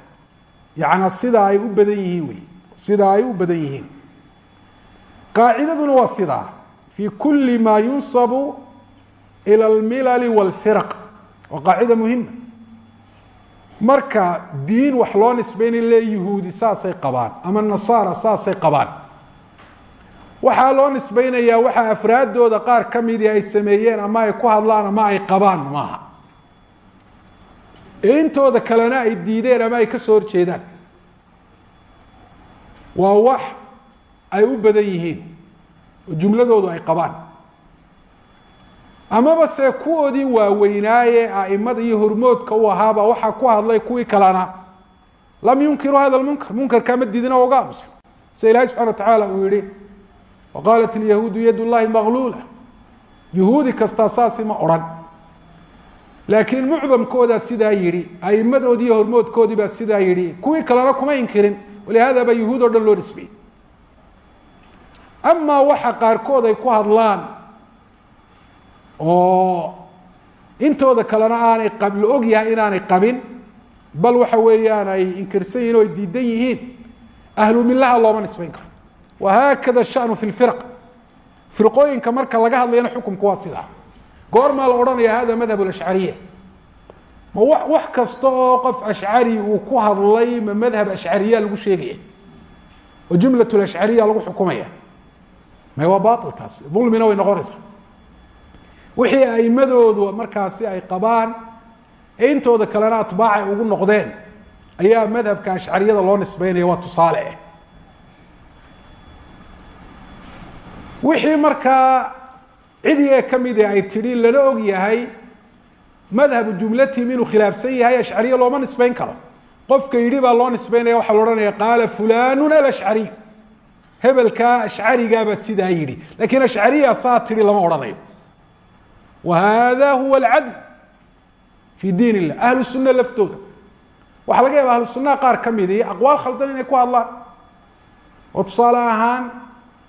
yacnaa sidaa ay u badan yihiin wey. Sidaa ay u badan yihiin. Qaacidaduna waa sidaa fi kuli ma yunsabu ila almilali walfiraq. Waa qaacida muhima marka diin wax loo nisbayna lee yahuudi saasay qabaan ama nasaara saasay qabaan. Waxaa loo nisbaynayaa waxaa afraadooda qaar ka midii ay sameeyeen ama ay ku hadlaan ama ay qabaan maaha ee intooda kalena ay diideen ama ay ka soo horjeedaan. Waa wax ay u badan yihiin oo jumladoodu ay qabaan. Amaba se kuwoodii waaweynaaye aimada iyo hormoodka u ahaaba waxaa ku hadlay kuwii kalena lam yunkiru hada lmunkar munkarkaa ma diidin oo uga aamusa sida ilahi subxana wa tacaala uu yihi waqaalat ilyahuudu yad llahi magluula yahuudi kastaa saasi ma odhan laakiin mucdamkoodaa sidaa yidhi aimadoodii iyo hormoodkoodii baa sidaa yidhi kuwii kalena kuma inkirin walihada baa yahuud o dhan loo nisbiyey. Amaa waxa qaarkood ay ku hadlaan oo intooda kalena aanay la og yahay inaanay qabin bal waxa weeyaan ay inkirsan yihiin o ay diidan yihiin ahlu milaha looma nisbayn karo. Wahaakada shanu fi lfiraq firqooyinka marka laga hadlayana xukumku waa sidaa goormaa la odhanaya hada madhab ashcariya ma wa wax kasta oo qof ashcari uu ku hadlay ma madhab ashcariya lagu sheegaya? Oo jumlat ashcariya lagu xukumaya? May waa bail taas. Dulmina way noqonaysaa. Wixii aimadoodu markaasi ay qabaan intooda kalena atbaac ay ugu noqdeen ayaa madhabka ashcariyada loo nisbeynaya waa tusaale. Ah wixii markaa cidii ee ka mid ay tidhi lana og yahay madhabu jumlatihim inuu khilaafsan yahay ashcariya looma nisbeyn karo. Qofka yidhi baa loo nisbeynaya waxaa la odhanaya qaala fulanu alashcariy hebelkaa ashcarigaabaa sidaa yidhi lakiin ashcariya saa lama odhanayo. Wa hada huwa alcadl fi diin illah ahlu sunna laftooda. Waxaa laga yaaba ahlu sunnaha qaar ka midii aqwaal khaldan inay ku hadlaan. Oo tusaale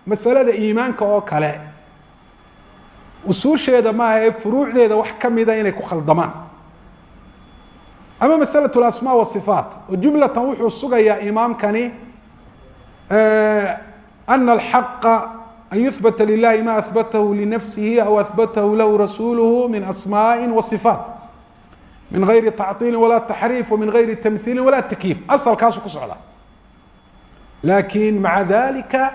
masalada iimaanka oo kale usuusheeda maaha ee furuucdeeda wax ka mida inay ku khaldamaan ama masalaة اasma wصifaat oo jumlatan wuxuu sugayaa imaamkani ana alxaqa an yuhbata lilahi ma ahbatahu linafsihi aw ahbatahu lahu rasuluhu min asmaءi waصifaat min gayri tacطiili walaa taxriif min gayri tamhiili walaa takyiif asalkaasu ku socda lakin maca dalika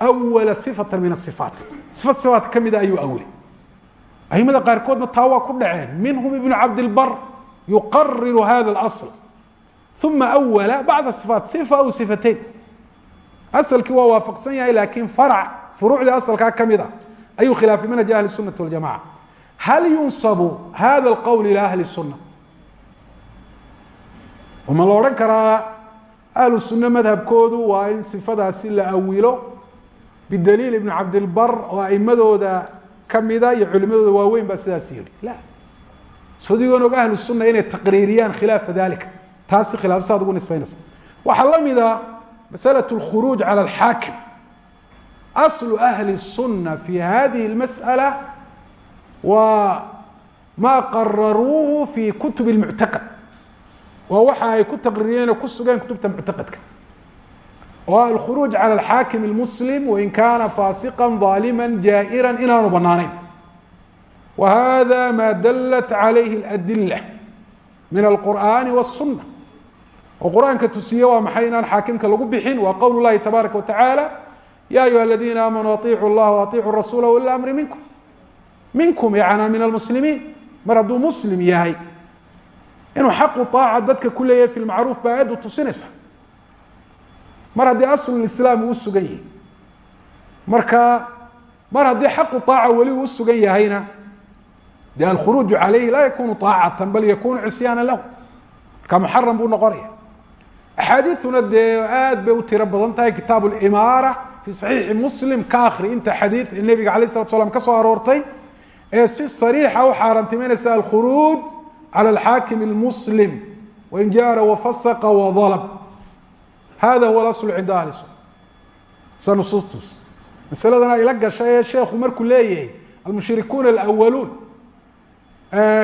awala صifata min aصifaat صifat صifaat kamida ayuu awli aimada qaarkoodna taa waa ku dhaceen minhum ibn cabdilbar yuqariru hada اlaصl uma awala bacda صifaat صifa aw صifateyn asalkii waa waafaqsan yahay lakin farc furuucdii asalkaa ka mid a ayuu khilaafay manhaj ahli الsunaةi waljamaca hal yunsabu hada اlqowl ilى ahli الsuna ma la odhan karaa ahlu sune madhabkoodu waa in sifadaasi la awilo bidaliil ibn cabdilbar oo aimadooda kamida iyo culimadooda waaweyn baa sidaas yihi la sodigoon og ahlu suna inay taqriiriyaan khilaafa dalika taasi khilaaf saad ugu nisbaynaysa waxaa la mida masalaة اlkhuruuj calى اlxaakim aslu ahli الsuna fi hadihi اlmasأala waa ma qararuuhu fi kutub اlmuctaqad waa waxa ay ku taqriiriyeen oo ku sugeen kutubta muctaqadka oo alkhuruuj calى alxaakim اlmuslim wain kana faasiqa ظaalima jaa'ira inaanu banaanayn wa hada ma dalat calayhi اladila min alqur'ani wالsuna oo qur-aanka tusiye waa maxay inaan xaakimka lagu bixin waa qowl اllahi tabaaraka wa tacaala ya ayuha aladiina aamanuu aطiicuu اllaha waطiicuu rasuula uli amri minkum minkum yana min almuslimiin mar hadduu muslim yahay inuu xaqu aaca dadka ku leeyahay fi lmacruuf baa aad u tusinaysa mar haddii aslu islaam uu usugan yahay marka mar haddii xaqu aaca weli uu usugan yahayna de alkhuruuju calayhi laa yakunu aacatan bal yakunu cusyaana lahu marka muxaram buu noqonaya. Axaadiiuna dee aad bay u tiro badan tahay kitaab limaara fi saxiixi muslim ka akri inta xadiid nebiga alay slatu slam ka soo aroortay ee si sariixa u xaaraantimaynaysa alkhuruuj cala alxaakim muslim wain jaara wafasaqa wadalab hada huwa alasl cinda ahli suna sa nusuustus masaladana ila gasha ee sheekhu markuu leeyahay almushrikuuna alawaluun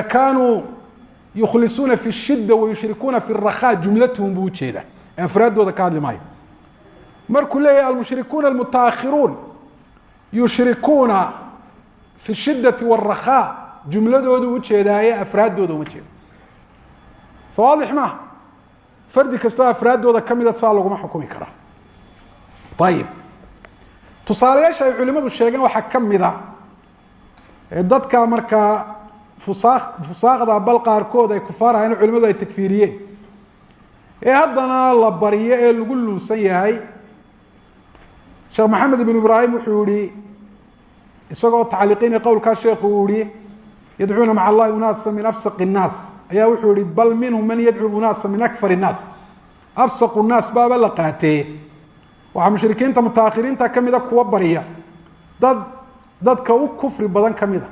kanuu yukhlisuuna fi الshida wayushrikuuna fi الrakha jumlatahum buu ujeedaa ee afraaddooda ka hadli maayo markuu leeyahay almushrikuuna almutaakhiruun yushrikuuna fi الshidati wالrakha jumladoodu ujeedaaye afraaddooda uma jeedo so waadix maaha fardi kastoo afraaddooda kamida saa laguma xukumi karaa ayib tusaalayaasha ay culimadu sheegeen waxaa ka mida dadka markaa fusaa fusaaqda bal qaarkood ay kufaar ahayn culimadu ay takfiiriyeen. Ee haddana la baryo ee lagu luusan yahay sheekh maxamed ibn ibraahim wuxuu yihi isagoo tacliiqinay qowlkaa sheekhu uu yihi yadcuuna maca allahi unaasa min afsaq الnaas ayaa wuxuu yihi bal minhum man yadcuu unaasa min akfar الnaas afsaqu الnaas baaba la qaatee waxaa mushrikiinta mutaahiriinta kamida kuwa barya dad dadka u kufri badan kamida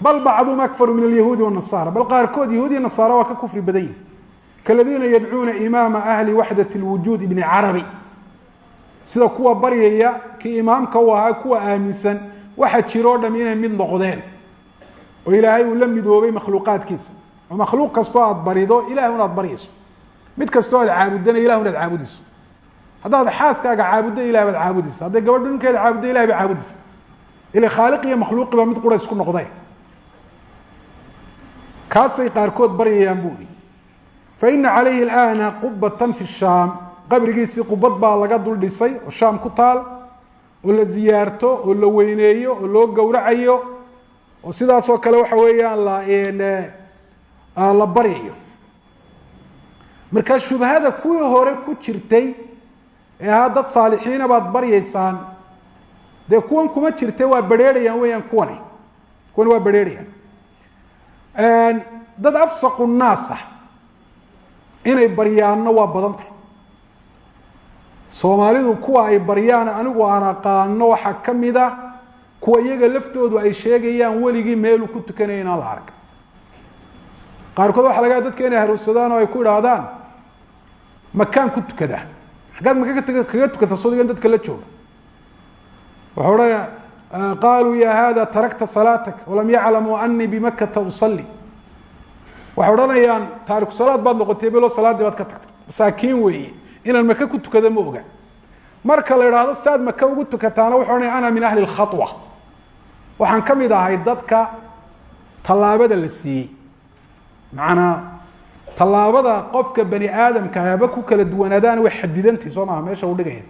bal bacduhum akfaru min alyahuudi wالnasaara bal qaarkood yahuud iyo nasaara waa ka kufri badan yihin kaladiina yadcuuna imaama ahli waxdat اlwujuud ibni carabi sida kuwa baryaya kii imaamka u ahaa kuwa aaminsan waxa jiro o dham inay mid noqdeen oo ilaahay uu la midoobay makhluuqaadkiisa. Oo makhluuq kastoo aad barido ilahay un aad baryayso mid kastoo aad caabudana ilah un aad caabudayso haddaad xaaskaaga caabuddo ilahay baad caabudaysa hadday gabadho ninkeeda caabuddo ilahay baa caabudaysa ila khaaliq iyo makhluuqi baa mid qura isku noqday. Kaasay qaarkood baryayaan bu i fa ina calayhi alaana qubatan fi shaam. Qabrigiisii qubad baa laga dul dhisay oo shaam ku taal oo la ziyaarto oo la weyneeyo oo loo gowracayo oo sidaasoo kale waxa weeyaan la la baryayo. Markaa shubhada kuwii hore ku jirtay ee ahaa dad saalixiina baad baryaysaan dee kuwan kuma jirta waa berheerhayaan weyaan kuwani. Kuwani waa berheerhayaan dad afsaqu naasa inay baryaanno waa badantay. Soomaalidu kuwa ay baryaan anigu aan aqaano waxaa ka mid a kuwa iyaga laftoodu ay sheegayaan weligii meeluu ku tukanaya inaan la arag qaarkood waxa laga dadka inay haruursadaan oo ay ku idhaahdaan makaan ku tukadaa xaggaad maka kaga tukata sodigan dadka la jooga. Waxa odhanaya qaaluu ya hada tarakta salaatak walam yaclamuu anii bimakata usalli. Waxay odhanayaan taariku salaad baad noqotay belo salaaddii baad ka tagtay. Masaakiin weeye inaan maka ku tukada ma oga. Marka la idhaahdo saad maka ugu tukataana wuxuu odhanaya ana min ahli lkhawa waxaan ka mid ahay dadka tallaabada la siiyey. Macanaa tallaabada qofka bani aadamka haba ku kala duwanaadaan way xadidantahi soo maaha meesha uu dhigaya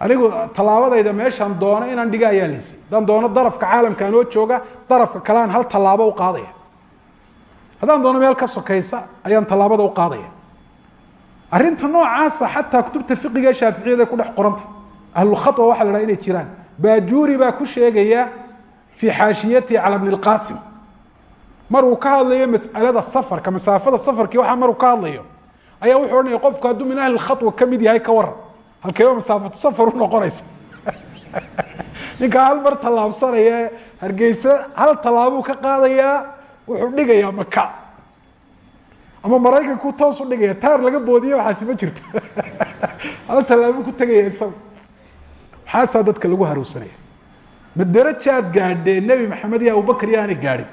anigu tallaabadayda meeshaan doono inaan dhiga ayaa laysiy haddaan doono darafka caalamka anoo jooga darafka kale hal tallaabo u qaadaya. Haddaan doono meel ka sokaysa ayaan tallaabada u qaadaya. Arrinta noocaasa xataa kutubta fiqiga ee shaaficiyada ku dhex qorantay ahlulkhatwa waxa la dhaha inay jiraan. Baajuuri baa ku sheegaya fii xaashiyatihi cala bni lqasim mar uu ka hadlayo mas'alada safarka masaafada safarkii waxa maruu ka hadlayo ayaa wuxuu odhanaya qofku hadduu min ahli khatwa ka mid yahay ka waran. Halkeeba masaafatu safar u noqonaysa? Ninkaa hal mar tallaabsanaya hargeysa hal tallaabuu ka qaadayaa wuxuu dhigayaa maka ama maraykanku toos u dhigaya taar laga boodiye waxaasi ma jirto. Hal tallaabuu ku tegaya isagu. Waxaasaa dadka lagu harowsanaya ma darajaad gaadheen nebi maxamed iyo abubakar iyo aanay gaadhin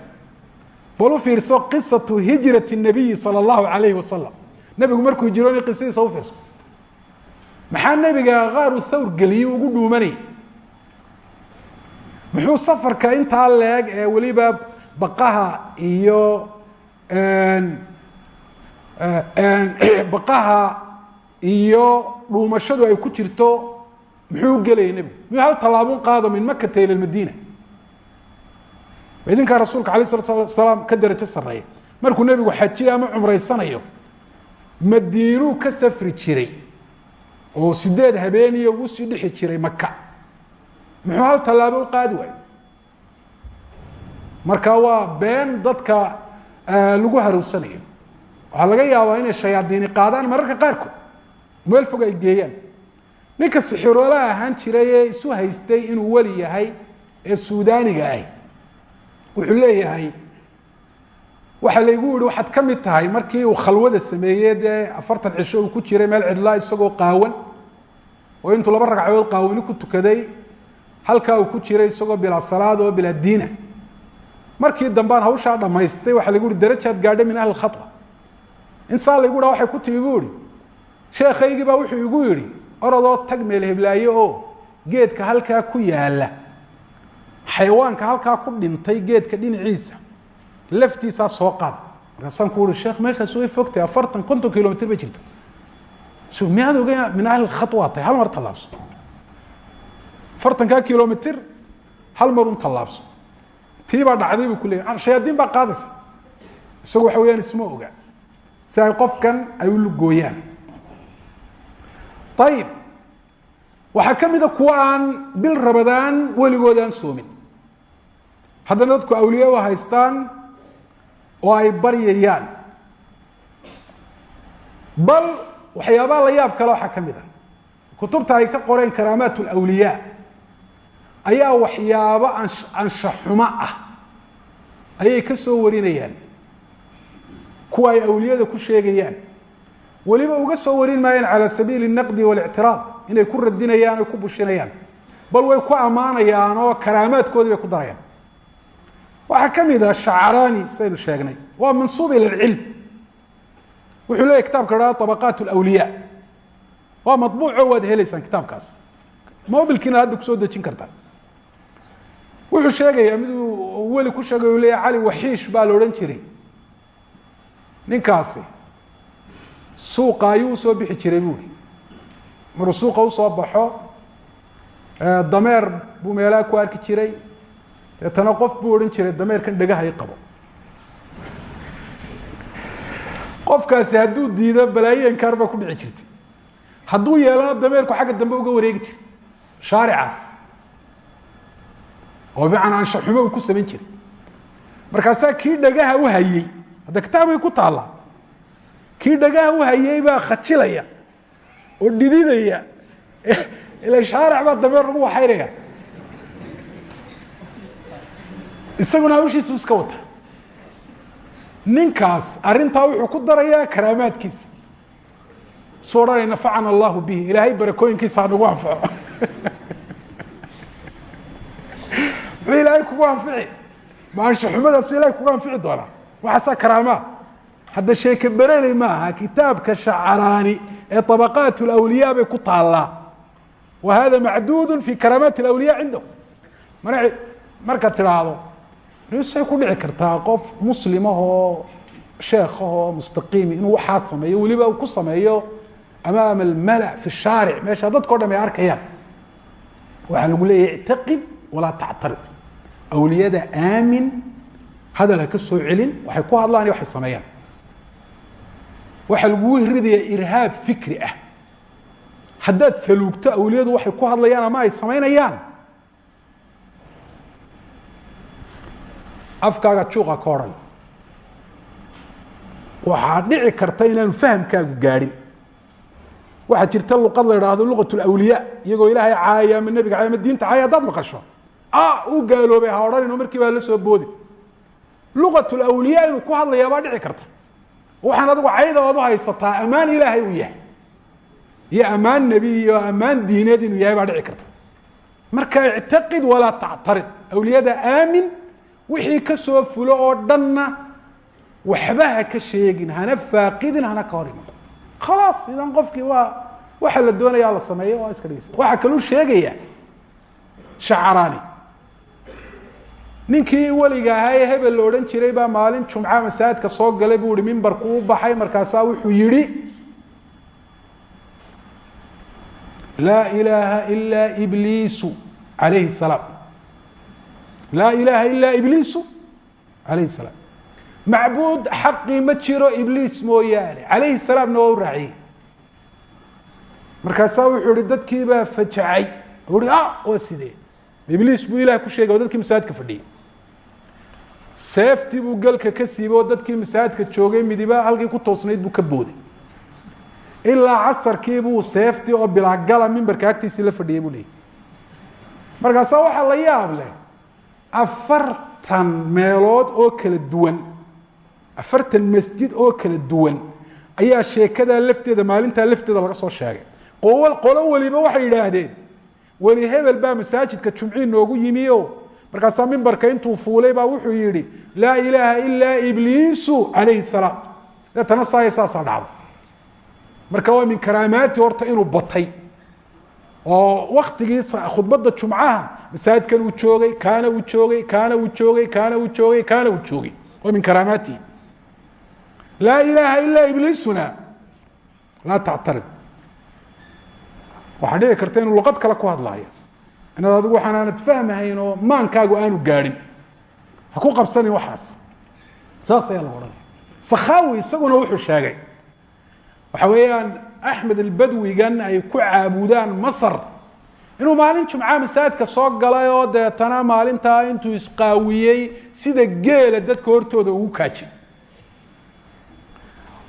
bal u fiirso qisatu hijrati nabiyi sala allahu alayhi wasalam nebigu markuu hijroonay qisadiisa u fiirso. Maxaa nebiga kaaru thawr geliyey ugu dhuumanay muxuu safarka intaa leeg ee weliba baqaha iyo baqaha iyo dhuumashadu ay ku jirto muxuu u gelayay nebigu hal tallaabun qaado min makata ila lmadiina idinkaa rasuulka alayh salatu salaam ka darajo sareeya markuu nebigu xajiye ama cumraysanayo madiinuu ka safri jiray oo sideed habeeniyo ugu sii dhexi jiray maka muxuu hal tallaabo u qaadi marka waa been dadka lagu harowsanayo waxaa laga yaabaa inay shayaadiini qaadaan mararka qaarkood. Meel fog ay geeyaan ninka sixiroolaha ahaan jiray ee isu haystay inuu weli yahay ee suudaaniga ah wuxuu leeyahay waxaa laygu yihi waxaad ka mid tahay markii uu khalwada sameeyey dee afartan cisho uu ku jiray meel cidlaa isagoo qaawan. Oo intuu laba ragcadood qaawani ku tukaday halkaa uu ku jiray isagoo bilaa salaad oo bilaa diina. Markii dambaan hawshaa dhamaystay waxaa lagu yihi darajaad gaadha min ahli khatwa. In saa laygu dhaha waxay ku timi buu ihi sheekhaygii baa wuxuu igu yidhi orodoo tag meel heblaaye oo geedka halkaa ku yaalla xayawaanka halkaa ku dhintay geedka dhinaciisa. Laftiisaa soo qaad. Markaasaan ku ui sheekh meeshaas way fogtay afartan konton kilomitr bay jirta su miyaad oga min ahli khatwa tahay? Hal mar tallaabso. Afartankaa kilomitr hal mar un tallaabso. Tii baa dhacday buu ku leeyay shayaadiin baa qaadaysa. Isagu waxa weyaan isma oga. Si ay qofkan ay u lugooyaan ayib waxaa ka mida kuwa aan bil rabadaan weligood aan soomin. Haddana dadku awliya u haystaan oo ay baryayaan bal waxyaabaha la yaab kale waxaa ka mid a. Kutubta ay ka qoreen karaamaat lawliyaa ayaa waxyaabo ans anshaxumo ah. Ayay ka soo warinayaan. Kuwa ay awliyada ku sheegayaan weliba uga soo warin maayaan calى sabiili الnaqdi واlictiraad inay ku radinayaan oy ku bushinayaan bal way ku ammaanayaan oo karaamaadkoodii bay ku darayaan waxaa ka mid a shacraani saynu sheegnay waa mansuub ilى اcilm wuxuu leeyahy kitabka ha طabaqaat اlأwliya waa maطbuuco waad heleysaan kitaabkaas mobilkiina hadda kusoo dejin kartaa wuxuu sheegayaa miduu weli ku sheegay u leeyahy cali waxiish baa la odhan jiray ninkaasi suuqa ayuu u soo bixi jiray buuri maruu suuqa u soo baxo dameer buu meelaha ku arki jiray. Deetana qof buu odhan jiray dameerkan dhagaha i qabo. Qofkaasi hadduu diido balaayoenkaar baa ku dhici jirtay. Hadduu yeelana dameerku xagga dambe uga wareegi jiray shaaricaas. Oo bimacnaa anshaxumo uu ku samayn jiray. Markaasaa kii dhagaha u hayey hadda kitaabay ku taallaa kii dhagaha u hayey baa khajilaya oo dhididaya. Ila shaaric baa dameer lagu waxaynaya isaguna hawshiisu iska wata. Ninkaas arrintaa wuxuu ku darayaa karaamaadkiisa. Su odhanay nafacana allahu bihi. Ilaahay barakooyinkiisa hanagu anfaco. Kugu anfici. Ma anshaxumadaasu ilahay kugu anfici doonaa. Waxaasaa karaamaa hadda sheeke bereley maaha kitaabka shacaraani ee طabaqaat اlawliya bay ku taallaa wa hada macduud fi karaamaat اlawliya cindahu mana markaad tidhaahdo say ku dhici kartaa qof muslimahoo sheekahoo mustaqiimi inuu waxaa sameeyo weliba uu ku sameeyo amaama almala fi shaaric meesha dadka o dham ay arkayaan waxaa lagu leeyahy ictaqid walaa tactarid awliyada aamin hadal ha ka soo celin waxay ku hadlaan iyo waxay sameeyaan waxaa lagugu ridaya irhaab fikri ah. Haddaad saluugto awliyadu waxay ku hadlayaan ama ay samaynayaan. Afkaaga juuqa ka odhan dhici karta inaanu fahamkaagu gaadhin waxaa jirta luqad la idhaahdo luqat lawliya iyagoo ilaahay caaya ama nebiga caaya ama diinta caaya haddaad maqasho. A uu gaaloobay ha markii baa la soo boodi luqat lawliya inuu ku hadlayaa baa dhici karta waxaan adigu cayda u haysataa ammaan ilaahay uu yahay. Iyo ammaan nebi iyo ammaan diineed inuu yahay baa dhici karta. Marka ictaqid walaa tactarid. Awliyada aamin wixii ka soo fulo oo dhanna waxba ka sheegin hana faaqidin hana ka hor idan qofkii waa waxa la doonaya la sameeyo waa iska dhegeysa waxaa kaluu sheegaya shacaraani ninkii weliga ahaa ee hebel la jiray baa maalin jumca masaajidka soo galay buu ihi mimbarku u baxay. Markaasaa wuxuu yihi laa ilaaha ilaa ibliisu alayhi salaam. Laa ilaaha ilaa ibliisu alayhi salaam. Macbuud xaqii ma jiro ibliis mooyaane calayhi salaamna waa u raaciyey. Markaasaa wuxuu ihi dadkii baa fajacay. Hi a waa sidee? Ibliis buu ilaah ku sheegay dadkii masaajidka fadhiyey seeftii buu galka ka siibay oo dadkii masaajidka joogay midiba halkii ku toosnayd buu ka booday. Ilaa casarkii buu seeftii oo bilaagala mimbarka agtiisii la fadhiyey buu leeyay markaasaa waxaa la yaab leh afartan meelood oo kala duwan afartan masjid oo kala duwan ayaa sheekadaa lafteeda maalintaa lafteeda laga soo sheegay. Qo qolo weliba waxay yidhaahdeen weli hebel baa masaajidka jumcii noogu yimi o markaasaa mimbarka intuu fuulay baa wuxuu yihi laa ilaaha ilaa ibliisu calayhi salaam. Deetana saaya saasaa dhacda marka waa min karaamaati horta inuu batay. Oo waktigii khudbadda jumcaha masaajidkan uu joogay kaana uu joogay kaana uu joogay kaana uu joogay kaana uu joogay. Waa min karaamaatihi laa ilaaha ilaa ibliisuna laa tactarid waxaa dhici karta inuu luqad kale ku hadlaayo inaad adigu waxaan aanad fahmahayn maankaagu aanu gaadhin. Ha ku qabsanin waxaas. Saas ayaa lagu odhanaya sakhaawi isaguna wuxuu sheegay. Waxa weeyaan axmed albadwigan ay ku caabudaan masar. Inuu maalin jumca masaajidka soo galay oo deetana maalintaa intuu isqaawiyey sida geela dadka hortooda ugu kaaji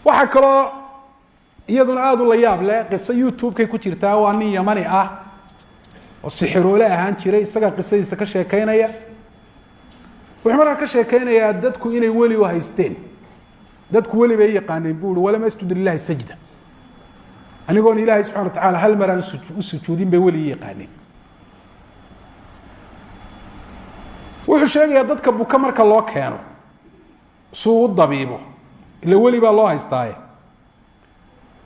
waxaa kaloo iyaduna aada u la yaab leh qiso youtube-kay ku jirtaa waa nin yamani ah oo sixiroole ahaan jiray isagaa qisadiisa ka sheekeynaya wuxuu markaa ka sheekeynayaa dadku inay weli u haysteen. Dadku weli bay yaqaaneen bu ui walam asjud lilahi sajda. Anigoon ilaahay subxana wa tacala hal mar aan u sujuudin bay weli yaqaaneen. Wuxuu sheegayaa dadka buka marka loo keeno suu u dabiibo ila weli baa loo haystaaye.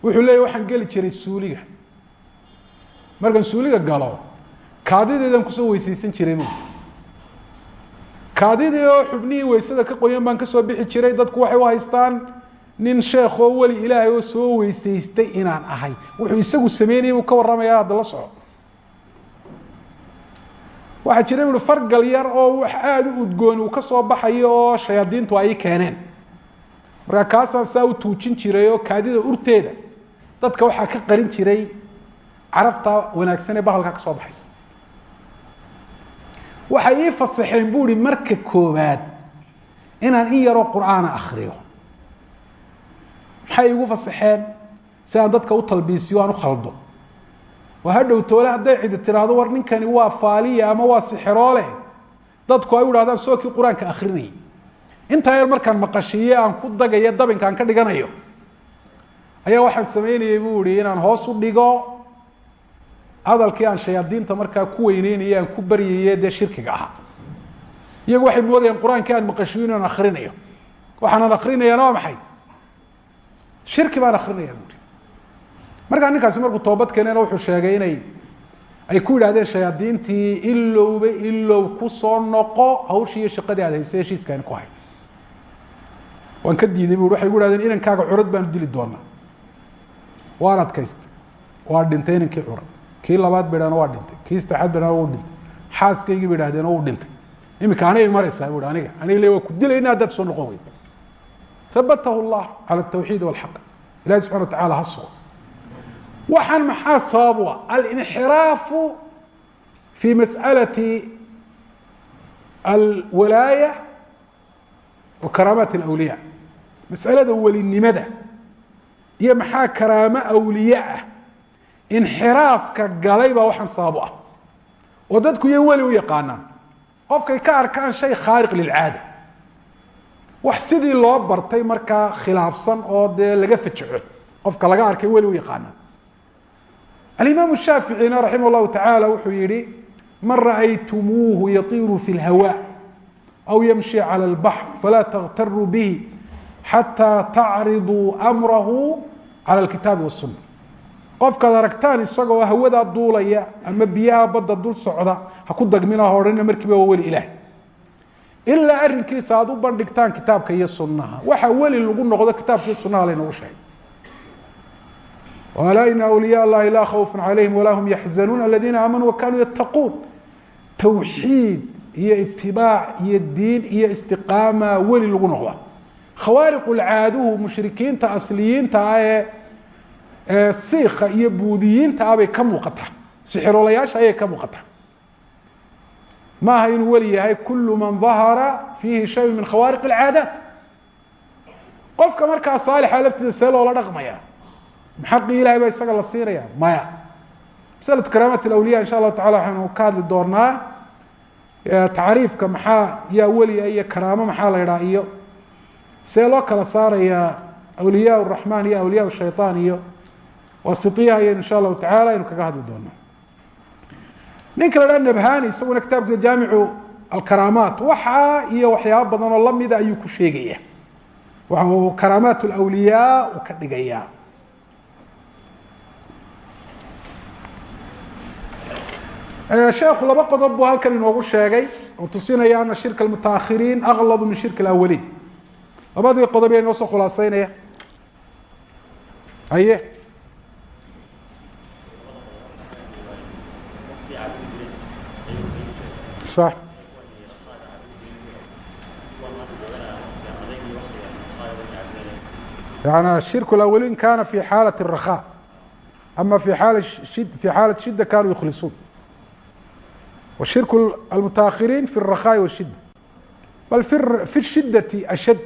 Wuxuu leeya waxaan geli jiray suuliga. Markaan suuliga galo kaadideedan ku soo weysaysan jiray bu kaadidii oo xubnihii weysada ka qoyan baan ka soo bixi jiray dadku waxay u haystaan nin sheekoo weli ilaahay oo soo weysaystay inaan ahay. Wuxuu isagu sameynaya buu ka warramaya hadda la soco waxaa jira buui fargal yar oo wax aada u udgoon uu ka soo baxayo oo shayaadiintu ay keeneen. Markaa kaasaan saa u tuujin jiray oo kaadida urteeda dadka waxaa ka qarin jiray carafta wanaagsan ee bahalka ka soo baxaysa waxay ii fasaxeen bu uhi marka koowaad inaan in yaroo qur'aana akriyo maxay igu fasaxeen si aan dadka u talbiisiyo aan u khaldo. Oo hadhow toole hadday cidi tiraahdo war ninkani waa faaliya ama waa sixiroole dadku ay u hahdaan sookii qur'aanka akrinayay intaa yar markaan maqashiiye aan ku dagayo dabinka aan ka dhiganayo. Ayaa waxaan sameynayay bu ihi inaan hoos u dhigo hadalkii aan shayaadiinta markaa ku weyneynaya aan ku baryaye dee shirkiga ahaa. Iyagu waxay moodayaan qur'aankii aan maqashiyo inaan akrinayo waxaanan akrinayaana waa maxay? Shirki baan akrinaya buuri markaa ninkaasi markuu toobad keenena wuxuu sheegay inay ay ku yidhahdeen shayaadiintii ilowba ilow ku soo noqo hawshii iyo shaqadii aad haysay heshiiskaani ku hay waan ka diiday bui waxay gu hahdeen inankaaga curad baanu dili doonaa waan adkaystay. Waa dhintay inankii curad kii labaad bay dhahdeen waa dhintay kii saddexaad bay dhahdeen wuu dhintay xaaskaygii bay dhahdeen wuu dhintay. Iminka anay maraysaa bui aniga aniga le waa ku dilayna haddaad soo noqon weyd habatahu llah cala altawxiid walxaq ilahi subxana wa tacala ha sugo. Waxaan maxaa sabab u ah? Alinxiraafu fi mas'alati alwalaaya wa karaamaat alawliya mas'alada welinimada iyo maxaa karaamo awliye ah inxiraafka galay baa waxaan sabab u ah. Oo dadku iyo weli u yaqaanaan. Qofkay ka arkaan shay khaariq lilcaada wax sidii loo bartay markaa khilaafsan oo dee laga fajaco qofka laga arkay weli u yaqaanaan. Alimaam shaaficina raximah llahu tacaala wuxuu yihi man ra'aytumuuhu yatiiru fi lhawa aw yamshi calى اlbaxr falaa takhtaruu bihi xataa tacriduu amrahu cala alkitaabi wasuna qofkaad aragtaan isagoo hawadaa duulaya ama biyaha badda dul socda ha ku dagmina odhanina markiiba waa weli ilaah. Ilaa arrinkiisa aad u bandhigtaan kitaabka iyo sunaha waxa weli lagu noqdo kitaabka iyo sunaha laynagu sheegay. Alaa ina awliya اllahi laa khawfa calayhim walaa hum yaxzanuun aladiina aamanuu wakanuu yattaquun. Tawxiid iyo itibaac iyo diin iyo istiqaama weli lagu noqda khawaariqu lcaaduhu mushrikiinta asliyiinta ah ee siika iyo buudiyiinta ah bay ka muuqataa sixirolayaasha ayay ka muuqataa maaha inuu weli yahay kulu man dahara fiihi shay min khawaariq اlcaadaat qofka markaa saalixa laftiisa see loola dhaqmaya maxaqii ilahay baa isaga la siinaya maya. Maslatu karaamat alawliya insha allahu tacala waxaynu ka hadli doonaa tacriifka maxaa yaa weliya iyo karaamo maxaa la idhaha iyo see loo kala saarayaa awliyaa raxmaan iyo awliyaa shayطaan iyo wasitiyaha iyo insha allahu tacala aynu kaga hadli doonaa ninka la dhaha nabhani isaguna kitaabka jaamicu alkaraamaat waxaa iyo waxyaaba badan oo lamida ayuu ku sheegaya. Waxa uu karaamaat alawliyaa uu ka dhigaya. Sheekhu laba qodob buu halkan inoogu sheegay oo tusinaya ana shirka almutaahiriin akladu min shirki alawaliin labadii qodob yaa inoo soo khulaaseynaya. Aye sax yani shirku alawaliin kana fi xaalat الrakha ama fi aal fi xaalat shida kanuu yukhlisuun wshirk almutaahiriin fi الrakhaai washida bal fi shidati ashad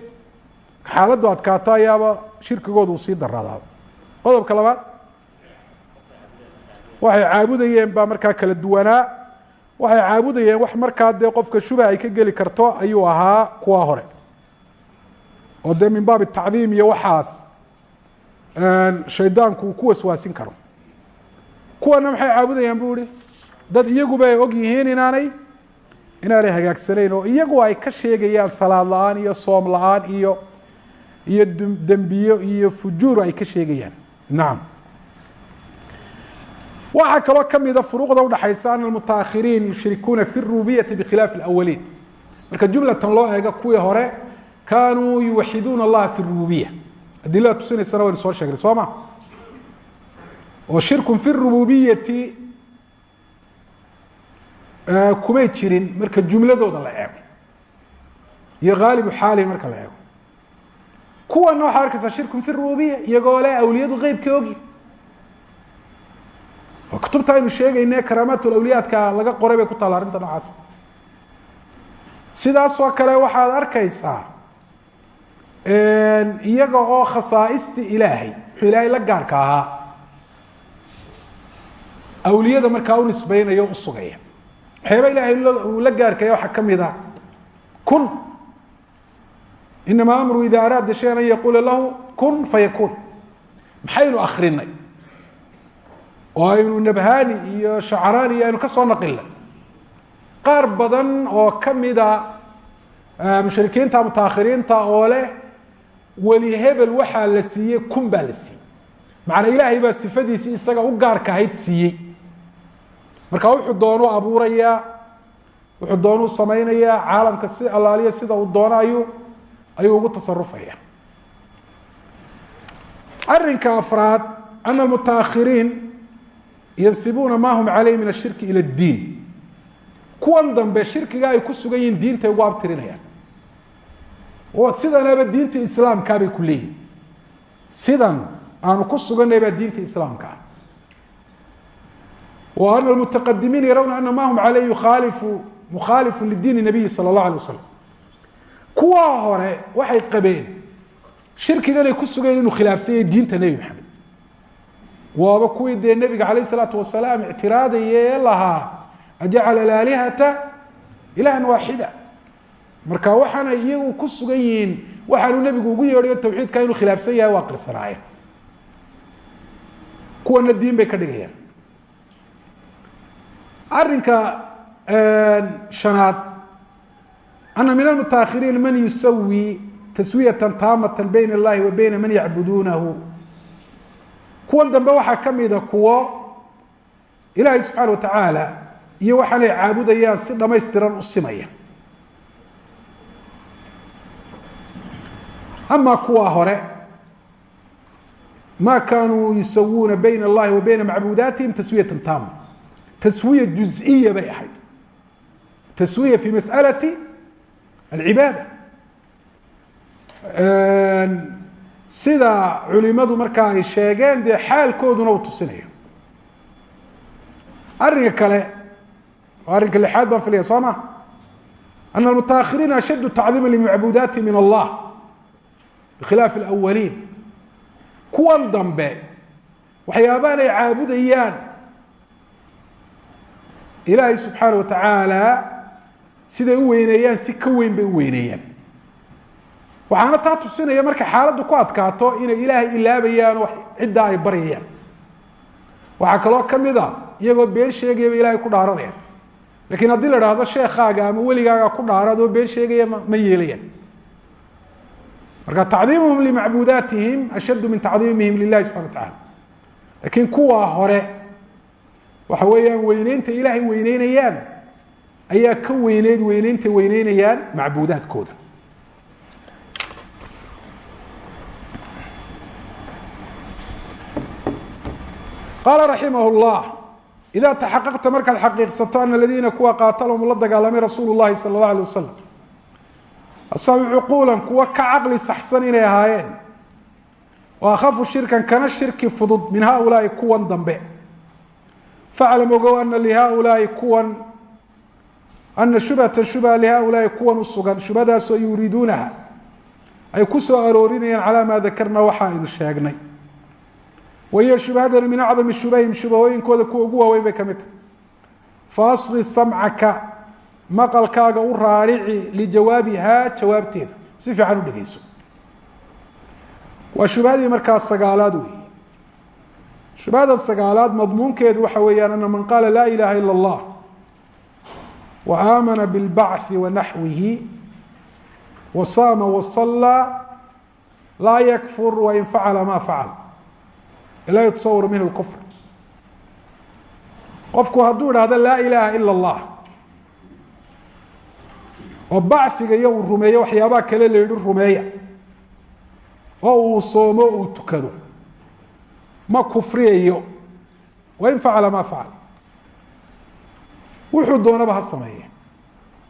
xaaladdu adkaato ayaaba shirkigoodu uu sii daraadaaba qodobka labaad waxay caabudayeen baa markaa kala duwanaa waxay caabudayeen wax markaa dee qofka shubha ay ka geli karto ayuu ahaa kuwa hore. oo dee min baab tacdiim iyo waxaas shaydaanku uu ku waswaasin karo. kuwana maxay caabudayaan bu ihi dad iyaguba ay og yihiin inaanay inaanay hagaagsanayn oo iyagu ay ka sheegayaan salaad la'aan iyo soom la'aan iyo iyo dembiyo iyo fujuur ay ka sheegayaan. Nacam waxaa kaloo kamida furuuqda udhaxaysa ana almutaahiriin yushrikuuna fi rububiyati bikhilaaf اlawaliin marka jumlatan loo eego kuwii hore kaanuu yuwaxiduuna allaha fi rububiya adilada tusinaysana waynu soo sheegnay soo ma? Oo shirku fi rububiyati kumay jirin marka jumladooda la eego. Iyo haalibu xaalihi marka la eego. Kuwana waxaa arkaysaa shirkun fi rububiya iyagoo le awliyadu qeybka ogi oo kutubta aynu sheegayne karaamaat awliyaadka laga qoray bay ku taalla arrinta noocaas. Sidaasoo kale waxaad arkaysaa iyaga oo khasaaistii ilaahay ilaahay la gaarka ahaa. Awliyada markaa u nisbeynaya o usugaya waxyaaba ilahay uu la gaarkaya waxaa ka mid a. Kun. Inama amru ida araada shayan an yaquula lahu kun fayakuun maxaynu akrinay oo aynu nabhani iyo shacraani iyo aynu ka soo naqilnay qaar badan oo kamida mushrikiinta mutaakhiriinta oo leh weli hebel waxaa la siiyey kun baa la siiyey macnaa ilaahay baa sifadiisii isaga u gaarka siiyey marka wuxuu doonuu abuurayaa wuxuu doonuu samaynayaa caalamka si allaaliya sida uu doono ayuu ayuu ugu tasarufaya arinka afraad ana almutaakhiriin yansibuuna ma hum caleyh min ashirki ila اddiin kuwan dambe shirkiga ay ku sugan yihiin diintay ugu abtirinayaan. Oo sidanaba diinta islaamkaabay ku leeyihiin sidan aanu ku suganay baa diinta islaamka ah. Wa ana almutaqadimiina yarawna ana ma hum caleyh yukhaalifu mukhaalifu lidiini nabiyi sala اllah alay waslam kuwaa hore waxay qabeen shirkiganay ku sugayen inuu khilaafsanyay diinta nebi maxamed waaba kuwii dee nebiga calayh isalaatu wasalaam ictiraadaya ee lahaa ajacala alaalihata ilahan waaxida. Marka waxaanay iyagu ku sugan yihiin waxaanuu nebigu ugu yeedhayo tawxiidka inuu khilaafsan yahay waa qirsanaayeen kuwana diin bay ka dhigayaan. Arinka shanaad ana min almutaakhiriin man yusawi taswiyata taamata bayna اllahi wa bayna man yacbuduunahu kuwan dambe waxaa ka mida kuwo ilaahay subxaana watacaala iyo waxaan ay caabudayaan si dhamaystiran u simaya. Amaa kuwa hore ma kaanuu yusawuuna bayna allahi wa bayna macbuudaatihim taswiyatan taama. Taswiya juziya bay ahayd. Taswiya fi masalati alcibaada sida culimadu markaa ay sheegeen dee xaalkooduna uu tusinayo. Arrinka kale oo arrinka lixaad baan filaya soo ma? Ana almutaakhiriina ashaddu tacdiima limacbuudaati min allah bikhilaaf alawaliin kuwan dambe waxyaabahan ay caabudayaan. Ilaahay subxaana wa tacaala siday u weyneeyaan si ka weyn bay u weyneeyaan waxaana taa tusinaya markay xaaladdu ku adkaato inay ilaahay ilaabayaan ciddaa ay baryayaan. Waxaa kaloo ka mid a iyagoo been sheegaya ba ilahay ku dhaaranayaan lakiin haddii la idhaahdo sheekaaga ama weligaaga ku dhaara adoo been sheegaya ma yeelayaan. Marka tacdiimuhum limacbuudaatihim ashaddu min tacdiimihim lilahi subxana wa tacala lakiin kuwaa hore waxa weeyaan weyneynta ilaahay weyneynayaan ayaa ka weyneyd weyneynta weyneynayaan macbuudaadkooda qaala raximah اllah ida taxaqaqta markaad xaqiiqsato ana aladiina kuwa qaatalahum la dagaalamay rasuulu llahi sala اllah alay wasalam asaabu cuquulan kuwa ka caqli saxsan inay ahaayeen. Oo akhafu shirkan kana shirki fudud min haulaai kuwan dambe. Faclam ogow ana lihaulaai kuwan ana shubhata shubha lihaulaai kuwan u sugan shubhadaasoo yuriiduunaha ay ku soo aroorinayaan calaa maa dakarna waxa aynu sheegnay wahiyo shubhadani min acdami shubahim shubahooyinkooda kuwa ugu waaweyn bay ka mid tahay faasqi samcaka maqalkaaga u raarici lijawaabihaa jawaabteeda si fiican u dhegeyso waa shubhadii markaa sagaalaad weeye shubhada sagaalaad madmuunkeedu waxa weeyaan ana man qaala laa ilaha ila اllah wa aamana biاlbachi wa naxwihi wa saama wasallaa laa yakfur wain facala ma facal laa yutasawar minhu lkufr qofku hadduu idhaahdo laa ilaaha ila اllah oo bachiga iyo uu rumeeyo waxyaabaha kale la yihi rumeeya oo uu soomo uu tukado ma kufriyayo wain facala ma facal. Wuxuu doonaba ha sameeye.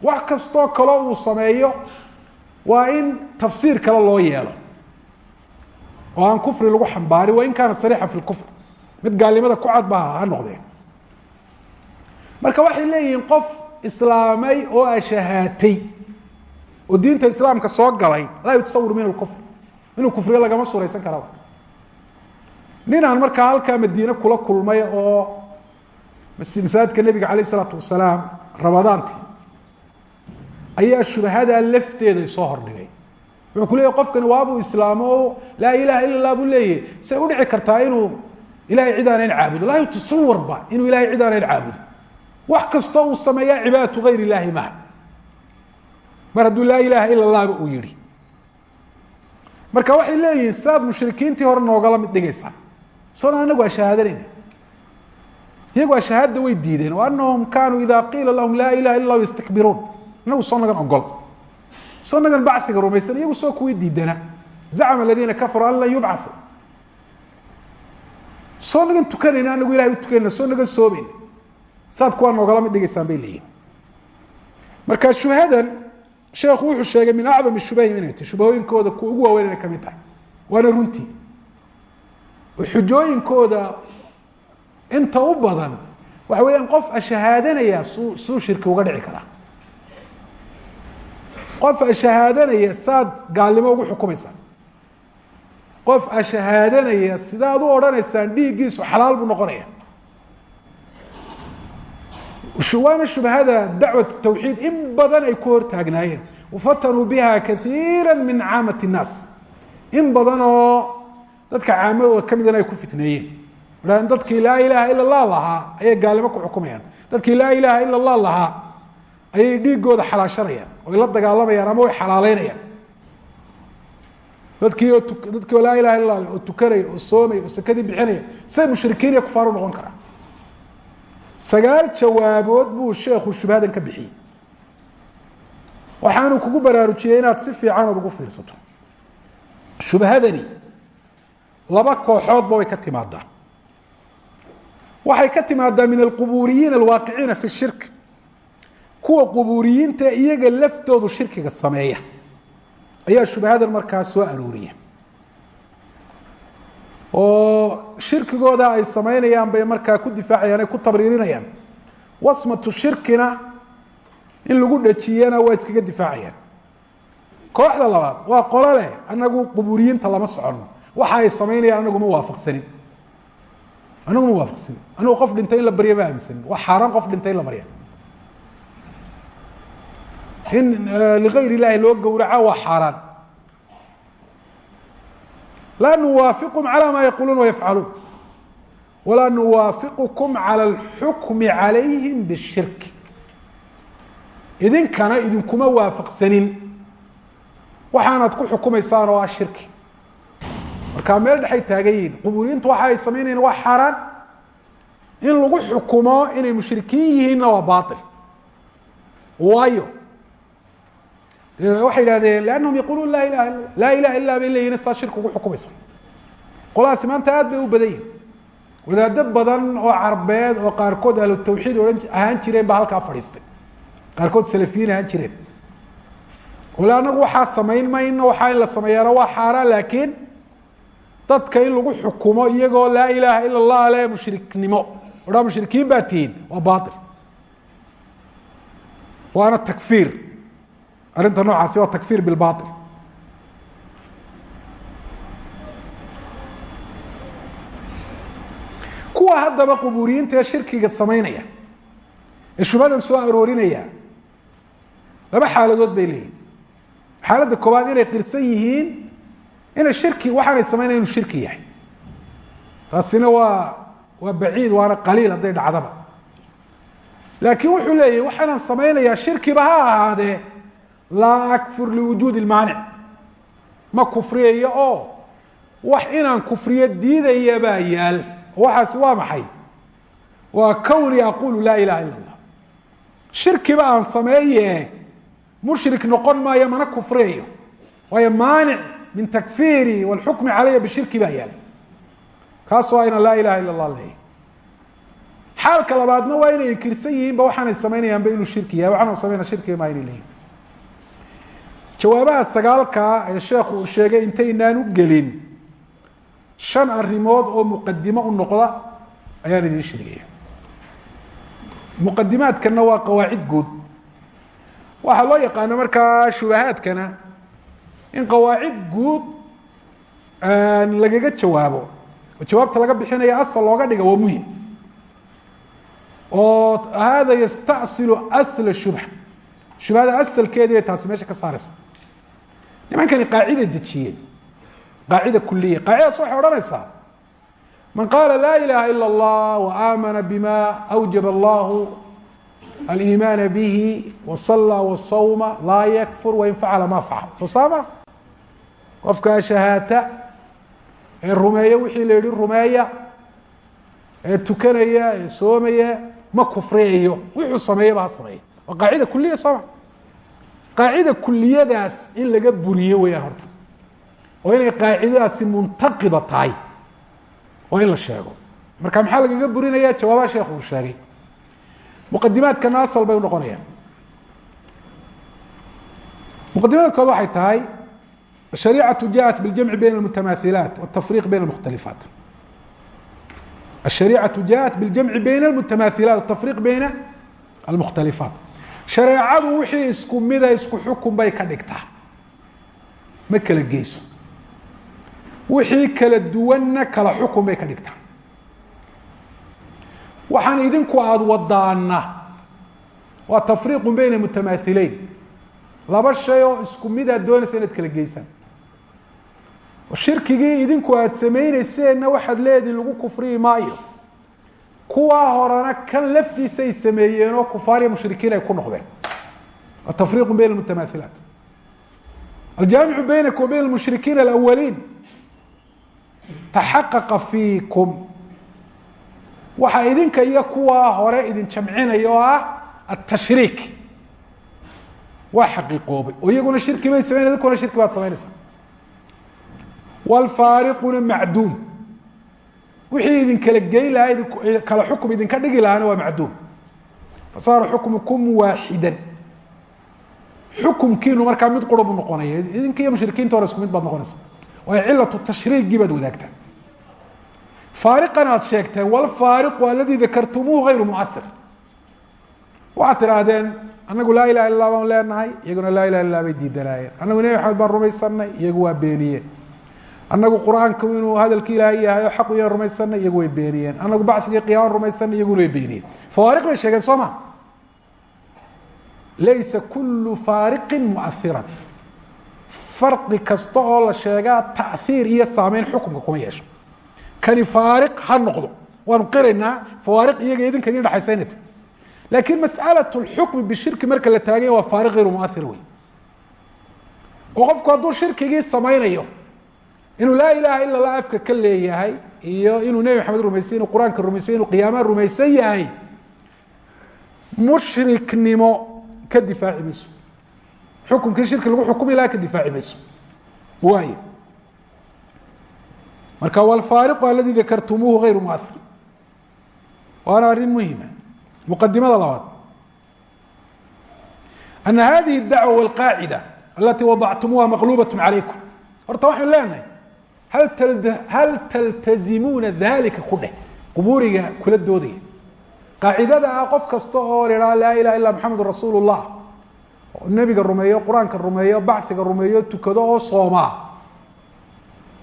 Wax kastoo kaloo uu sameeyo waa in tafsiir kale loo yeelo oo aan kufri lagu xambaarin wain kaana sariixan fi lkufr mid gaalnimada ku cad ba ha noqdee marka waxay leeyihiin qof islaamay oo ashahaatay oo diinta islaamka soo galay laa yutasawir minhu kufr inuu kufriyo lagama suraysan karaba ninaan markaa halkaa madiine kula kulmay oo masaajidka nebiga calayh isalaatu wasalaam ramadaantii ayaa shubahadaa lafteeda isoo hordhigay wuxuu ku leeyahy qofkani waabuu islaamo laa ilaha ila lah buu leeyahy say udhici kartaa inuu ilahay cid caabudo. Laa yutasawirba inuu ilahay cid caabudo. Wax kastoo uu sameeyaa cibaadatu gayr illaahi maha. Mar hadduu laa ilaaha ila allahba uu yihi marka waxay leeyihiin sidaad mushrikiintii hore noogala mid dhigaysaa. Soona anagu waa shahaadanayna iyagu waa shahaadada way diideen. Anahum kaanuu ida qiila lahum laa ilaha illa lahu yastakbiruun. Inagu soo nagan ogol soo nagan baciga rumaysan iyagu soo kuwii diidana. Zacma aladiina kafaruu an lan yubcau soo nagan tukanayna anagu ilahay u tukanayna soo nagan soomayna saad kuwaa noogala mid dhigaysaan bay leeyihiin marka shubhadan sheekhu wuxuu sheegay min acdam shubahim inay tahy shubahooyinkooda kuwa ugu waaweyn inay ka mid tahay. Waana runtii. Xujooyinkooda inta u badan waxa weeyaan qof ashahaadanaya suu suu shirki uga dhici karaa qof ashahaadanaya saad gaalnimo ugu xukumaysaan qof ashahaadanaya sidaad u odhanaysaan dhiiggiisu xalaal buu noqonaya waana shubhada dacwat tawxiid in badan ay ku hortaagnaayeen wafatanuu biha kaiira min caamati الnaas in badan oo dadka caamadooda kamidana ay ku fitneeyeen a dadkii laa ilaha ila اlah lahaa ayay gaalnimo ku xukumayaan dadkii laa ilaha ila اlah lahaa ayay dhiigooda xalaashanayaan oy la dagaalamayaan ama way xalaaleynayaan dadkii dadkii oo ilaha illa lah oo tukanaya oo soomaya oo sakadii bixinaya say mushrikiin iyo kufaar noqon karaa sagaal jawaabood buu sheekhu shubhadan ka bixiyey. Waxaanu kugu baraarujiyey inaad si fiican ugu fiirsato. Shubhadani laba kooxoodba way ka timaadaa waxay ka timaadaa min alqubuuriyiin alwaaqiciina fi shirk kuwa qubuuriyiinta iyaga laftoodu shirkiga sameeya. Ayaa shubhadan markaa soo arooriya oo shirkigooda ay samaynayaan bay markaa ku difaacayaan ay ku tabriirinayaan. Wasmatu shirkina in lagu dhajiyana waa iskaga difaacayaan. Kooxda labaad waa qolo leh anagu qubuuriyiinta lama socono waxa ay samaynayaan anagu ma waafaqsanin. Anagu ma waafaqsanin. Anigu qof dhintay in la barya ma aaminsanin. Waa xaaraan qof dhintay in la barya in ligayr illaahi loo gowraca waa xaaraan laa nuwaafiqum calى ma yaquluun wayafcaluun walaa nuwaafiqukum calى اlxukmi calayhim bالshirk idinkana idinkuma waafaqsanin waxaanaad ku xukumaysaan oo ah shirki markaa meel dhexay taagan yihiin qubuuriyiintu waxa ay samaynayan waa xaaraan in lagu xukumo inay mushrikiin yihiinna waa bail waayo waxay idhahdeen lanahum yaquluun laa ilaha illa laa ilaha illa bay leeyihiin saa shirki ugu xukumaysa qoladaasi maanta aad bay u badan yihiin wadaado badan oo carbeed oo qaarkood ahlu tawxiid ohan ahaan jireen baa halkaa fadhiistay. Qaarkood salafiyiin ahaan jireen. Wala anagu waxaa samayn mayno waxaa in la sameeyaana waa xaaraan laakiin dadka in lagu xukumo iyagoo laa ilaaha ila allah le mushriknimo odhaa mushrikiin baa tihiin waa bail waana takfiir arrinta noocaasi waa takfiir bilbail kuwa haddaba qubuuriyiinta ee shirkiga samaynaya ee shubhadan soo aroorinaya laba xaaladood bay leeyihiin xaaladda koowaad inay qirsan yihiin inay shirki waxaanay samaynaya inu shirki yahay. Taasina waa waa baciid waana qaliil hadday dhacdaba. Laakiin wuxuu leeyahy waxaanaan samaynayaa shirkiba ha ahaadee laa akfur liwujuudi lmaanic ma kufriyayo oo wax inaan kufriyo diidaya baa yaal. Waxaasi waa maxay? Waa kowni aqulu laa ilaha illa allah shirkiba aan sameeye mushrik noqon maayo mana kufriyayo waayo maanic min takfiiri wاlxukmi calaya bishirki baa yaal. Kaasoo ayna laa ilaha illa allah leeyahy xaalka labaadna waa inay inkirsan yihiinba waxaanay samaynayaanba inuu shirki jawaabaha sagaalkaa ee sheekhu uu sheegay intaynaan u gelin shan arrimood oo muqadimo u noqda ayaan idiin sheegaya muqadimaadkana waa qawaacid guud. Waxaa loo yaqaano markaa shubahaadkana in qawaacid guud lagaga jawaabo oo jawaabta laga bixinaya asal looga dhiga waa muhiim. Oo hada yastasilu asla shubha shubhada asalkeedii bay taasi meesha ka saareysa nimankani qaacida dejiyeen qaacida kuliya qaacidaas waxay odhanaysaa man qaala laa ilaha ila اllah waamana bima awjaba allahu aliimaana bihi wasallaa wasawma laa yakfur wain facala ma facal soo saama? Qofkaa shahaata ee rumeeya wixii la yihi rumeeya ee tukanaya ee soomaya ma kufriyayo wuxuu sameeyaba ha sameeya. Waa qaacida kuliya sooma qaacida kuliyadaas in laga buriyo weyaan horta oo inay qaacidadaasi muntaqida tahay waa in la sheego marka maxaa lagaga burinaya jawaabaha sheekhu uu sheegay muqadimaadkana asal bay unoqonayaan muqadimada kood waxay tahay الشhريعة جاءت بالجمع بين المتماثلات والتفريق بين المختلفات الشhريعة جاءت بالجمع بين المتماثلات والتفريق بين المختلفات شhareecadu wixii isku mida isku xukun bay ka dhigtaa. Ma kala geyso. Wixii kala duwanna kala xukun bay ka dhigtaa. Waxaan idinku aada wadaana waa tafriiqu bayna mutamaahileyn laba shay oo isku mid aad doonaysa inaad kala geysaan shirkigii idinku aada samayneyseenna waxaad leedihin lagu kufriyi maayo kuwaa horena kan laftiisa ay sameeyeen oo kufaar iyo mushrikiin ay ku noqdeen. Waa tafriiqu bayna mutamaahilaat aljaamicu baynaka wa bayna alawaliin taxaqaqa fiikum. Waxaa idinka iyo kuwaa hore idin jamcinaya ah atashriik waa xaqiiqoobay oo iyaguna shirki bay samayn idinkuna shirki baad samaynaysaa wlfaariquna macduum wixii idin kala geyn lahaa kala xukum idinka dhigi lahaana waa macduum. Fasaara xukmukum waaxidan. Xukumkiinu markaa mid qura buu noqonaya idinka iyo mushrikiinta hore isku mid baad noqonaysa. Waayo cilatu tashriigii baad wadaagtaan faariqan aad sheegteen walfaariqu aladi dakartumuuhu hayru muair waxaad tidhaahdeen anagu laa ilaha illa baan leenahay iyaguna laa ilaha illa bay diidanaayeen anagu nebi maxamed baan rumaysanay iyagu waa beeniyeen annagu qur'aanku inuu hadalka ilaahay yahay oo xaq u yahay rumaysana iyagu way beeniyeen. Annagu baciga qiyaaman rumaysana iyaguna way beeniyeen. Fawaariq bay sheegeen soo ma? Laysa kullu faariqin muahiran farqi kasta oo la sheegaa tahiir iyo saameyn xukunka kuma yeesho. Kani faariq ha noqdo. Waanu qiraynaa fawaariq iyaga idinka idin dhexaysaynata laakiin mas'alat lxukmi bishirki marka la taaganya waa faariq gayru muahir wey oo qofku hadduu shirkigii samaynayo inuu laa ilaha ila lah afka ka leeyahay iyo inuu nebi maxamed rumaysay inuu qur-aanka rumaysay inuu qiyaamaha rumaysan yahay mushriknimo ka difaaci mayso xukumkii shirki lagu xukumi laha ka difaaci mayso waay marka wlfaariqu aladi dakartumuuhu hayru muair waana arrin muhima muqadimada labaad ana hadihi اdacwa wاlqaacida alati wadactumuuha maqlubaة calaykum horta waxaynu leenahay hal taltazimuuna dalika ku dheh qubuuriga kula doodaya qaacidada ah qof kasta oo la laa ilaha illa maxamedu rasuul الlah oo nebiga rumeeyo qur'aanka rumeeyo bachiga rumeeyo tukado oo soomaa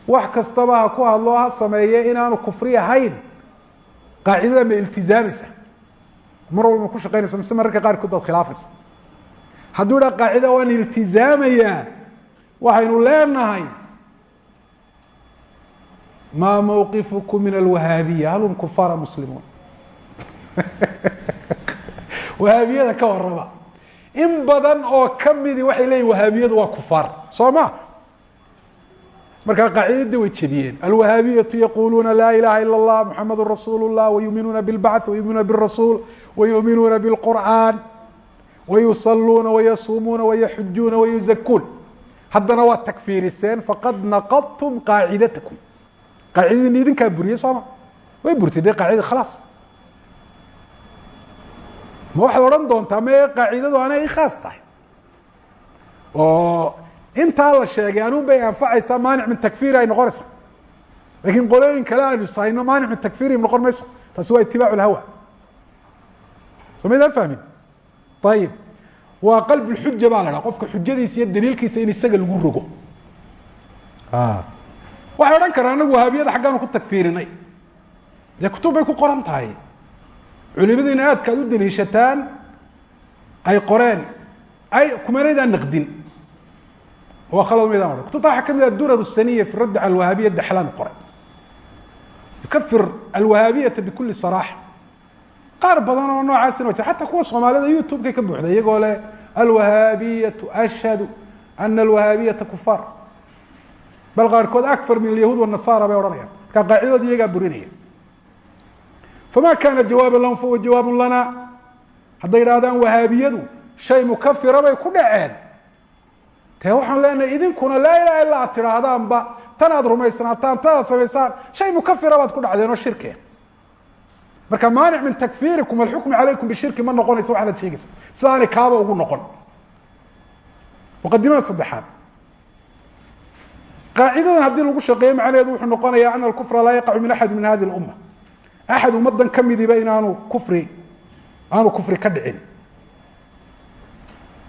wax kastaba ha ku hadlo ha sameeye inaanu kufri ahayn qaacidada ma iltizaamaysa mar walba ma ku shaqeynaysa mise mararka qaarkood baad khilaafaysa hadduu idhaa qaacida waan iltizaamayaa waxaynu leenahay maa mawqifukum min alwahaabiya hal hum kufaara muslimuun wahaabiyada ka warraba in badan oo kamidi waxay leeyihin wahaabiyadu waa kufaar soo ma markaa qaacidada way jebiyeen alwahaabiyatu yaquluuna laa ilaha ilا اllah muxamadu rasuul الlah wayuminuuna biاlbacث wayuminuuna biالrasuul wayuminuuna biاlqur'an wayusaluuna wayasuumuuna wayaxujuuna wayuzakuun haddana waa takfiiriseen faqad naqadtum qaacidatakum qaacidadiini idinkaa buriyey sooma. Way burtay dee qaacidada khalaas ma waxaad odhan doontaa? Me qaacidadu anay khaas tahay? Oo intaa la sheegay anun bay anfacaysaa maanic min takfiiri ay noqonaysa lakiin qolooyin kale aynu ishayno maanic min takfiiri noqon mayso. Taasi waa itibaac lhawa soo maydaan fahmin? Ayib waa qalb lxuja baa la qofka xujadiisa iyo daliilkiisa in isaga lagu rogo waxay odhan karaan wahaabiyada xaggaanu ku takfiirinay dee kutub ku qoran tahay. Culimadiina aadka ad u daliishataan ay qoreen ay kumanaydaan naqdin waa khalad maydaan odhan kutubta waxaa ka mid ah durar saniya fi raddi cala alwahaabiya daxlaan qoray yukafir alwahaabiyata bikuli saraaxa qaar badan oo noocaasina jira. Xataa kuwa soomaalida youtube-kay ka buuxda iyagoo leh alwahaabiyatu ashhadu ana alwahaabiyata kufaar bal qaarkood akfar min alyahuud wanasaara bay odhanayaan. Markaa qaacidood iyagaa burinaya fama kana jawaaba lahum fahuwa jawaabu lana. Hadday idhahdaan wahaabiyadu shay mukafira bay ku dhaceen. Te waxaan leenahay idinkuna laa ilaha illa ad tidhaahdaanba tan aad rumaysnaataan tan aad samaysaan shay mukafira baad ku dhacdeen oo shirkia marka maanic min takfirikum alxukmi calaykum bishirki ma noqonaysa waxaad sheegaysa. Sidaanay kaaba ugu noqon. Muqadimada saddexaad qaacidadan haddii lagu shaqeeyo macnaheedu wuxuu noqonayaa ana alkufra laa yaqacu min axadi min hadi lumma axad ummadan ka midiba inaanu kufri aanu kufri ka dhicin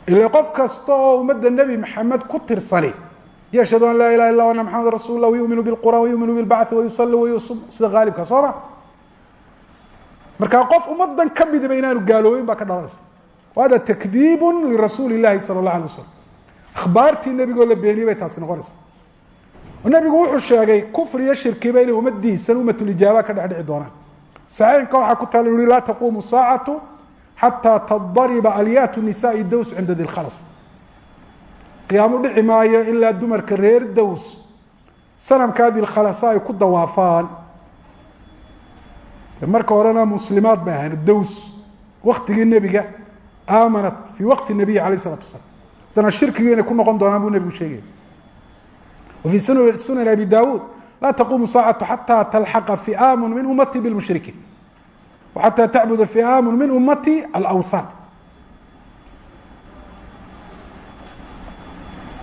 ila qof kasta oo ummadda nebi maxamed ku tirsani yashhadu an laa ilaha illa ana maxameda rasul lah wayuminu bilqur'an wayuminu bilbacthi wayusali wayusum sida haalibka soo ma markaa qof ummadan ka midiba inaanu gaaloobin baa ka dhalanaysa hada takdiib lirasuuli اlahi salى اlah alay waslam akhbaartii nebigoo la beeniyey bay taasi noqonaysa oo nebigu wuxuu sheegay kufri iyo shirkiba inay ummadiisan umatulijaaba ka dhex dhici doonaan. Saxiixinka waxaa ku taala yuhi laa taquumu saacatu xataa tadariba alyaatu nisaai dows cinda dilkhalas qiyaamu dhici maayo ilaa dumarka reer dows sanamkaa dilkhalasa ay ku dawaafaan. Marka horena muslimaad bay ahayn dows waktigii nebiga aamanat fii waqti nabiyi alayh isalatu wasalaam. Haddana shirkigii inay ku noqon doonaan buu nebigu sheegaya fii sunan abi dawuud laa taquumu saacatu xataa talxaqa fi'aamu min ummati bilmushrikiin wa xataa tacbuda fi'aamu min ummati alawthan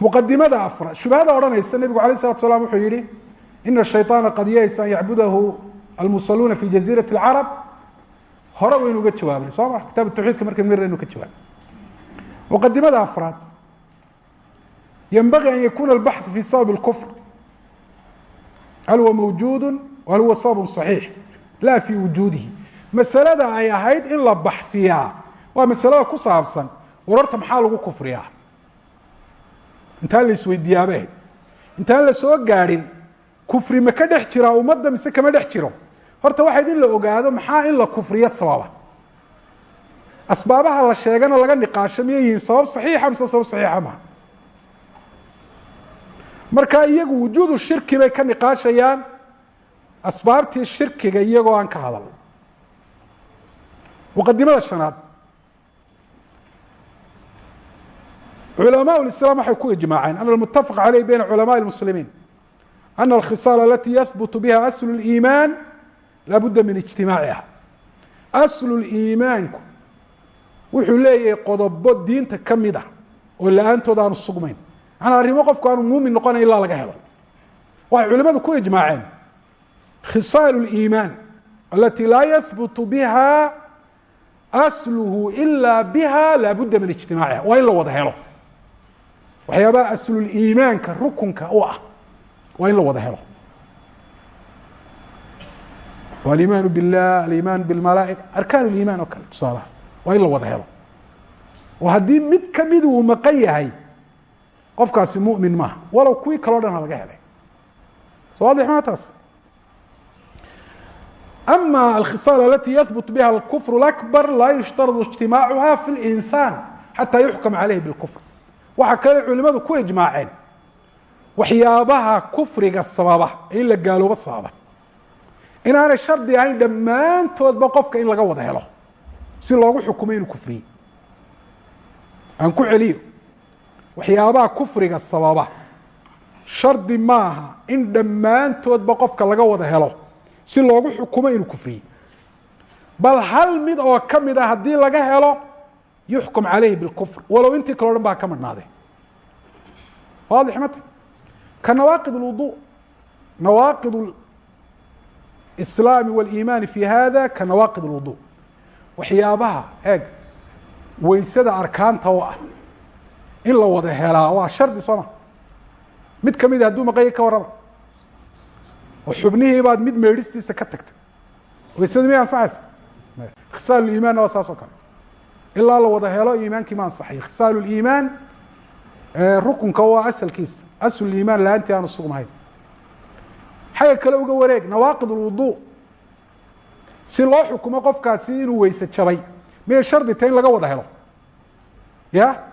muqadimada afraad shubhada odhanaysa nebigu alayh salatu salam wuxuu yihi ina shayطaana qad yaysa an yacbudahu almusaluuna fi jaziirati اlcarab hore waynu uga jawaabnay soo ma kitaab tawxiidka markaynu maraynu ka jawaabnay muqadimada afraad ynbagي an yakuna اlbaxث fi sabab اlkfr hal huwa mawjuud hal huwa sabab صaxiix la fi wujuudihi masalada ay ahayd in la baxfiyaa waa masalada ku saabsan war horta maxaa lagu kufriyaa intaan la isweydiiyaabe ahayd intaan la soo gaadhin kufri ma ka dhex jiraa ummadda mise kama dhex jiro horta waxayd in la ogaado maxaa in la kufriyo sababa asbaabaha la sheegana laga niqaasho miyay yihiin sabab saxiixa mise sabab saxiixa maha marka iyagu wujuudu shirki bay ka niqaashayaan asbaabtii shirkiga iyagoo aan ka hadal muqadimada shanaad culamaء اإسلام waxay ku iجmاaceen أن المتفق عalيه byn cuلamaء المسلimiin أن الkhiصاaل اlatي yثبت bha أsل الإيمان la budda min اجtimاaعiha أsل الإimaanku wuxuu leeyahay qodobo diinta kamid ah oo la-aantood aanu sugmayn manaa arrimo qofku aanu muumin noqonay ilaa laga helo waxay culimadu ku iجmaaceen khisaaل الإimaan alati laa yثبت biha أslhu إla biha la budda min اجtimاaعiha waa in la wada helo waxyaabaha asluliimaanka rukunka u ah waa in la wada helo alimaan biاllah alimaan biاlmalaaئika arkaan اliimaan oo kale tusaalaha waa in la wada helo oo haddii mid kamid uu maqan yahay qofkaasi mumin maaha walow kuwii kaleo dhan laga helay. Waadix maa taas ama alkhisaal alati yahbut biha alkufru lakbar laa yushtaradu ijtimaacuha fi linsaan xataa yuxkam caleyhi bilkufr. Waxaa kale culimadu ku ijmaaceen waxyaabaha kufriga sababa in la gaaloobo sababa. In shardi ahayn dhammaantoodba qofka in laga wada helo si loogu xukumo inuu kufriye aan ku celiyo waxyaabaha kufriga sababa shardi maaha in dhammaantoodba qofka laga wada helo si loogu xukumo inuu kufriye bal hal mid oo ka mid a haddii laga helo yuxkum caleyhi bilkufr walow intii kaleo dhan baa ka madhnaaday waadix mata ka nawaaqid اlwudu nawaaqid اlislaami wاliimaani fi hada ka nawaaqid اlwudu waxyaabaha eeg weysada arkaanta oo ah in la wada helaa. Waa shardi soo ma. Mid ka mid hadduu maqanya ka warrama. Oo xubnihii baad mid meedhistiisa ka tagtay. Weysada miyay ansaxaysa khisaal iimaanna waa saas oo kale. Ilaa la wada helo iimaankii ma ansaxay khisaal اliimaan rukunka waa asalkiisa asl iimaan la'aantii aanu sugnahayn xagga kale uga wareeg? Nawaaqid اlwudu si loo xukumo qofkaasi inuu weyse jabay miyay shardi tahay in laga wada helo? Ya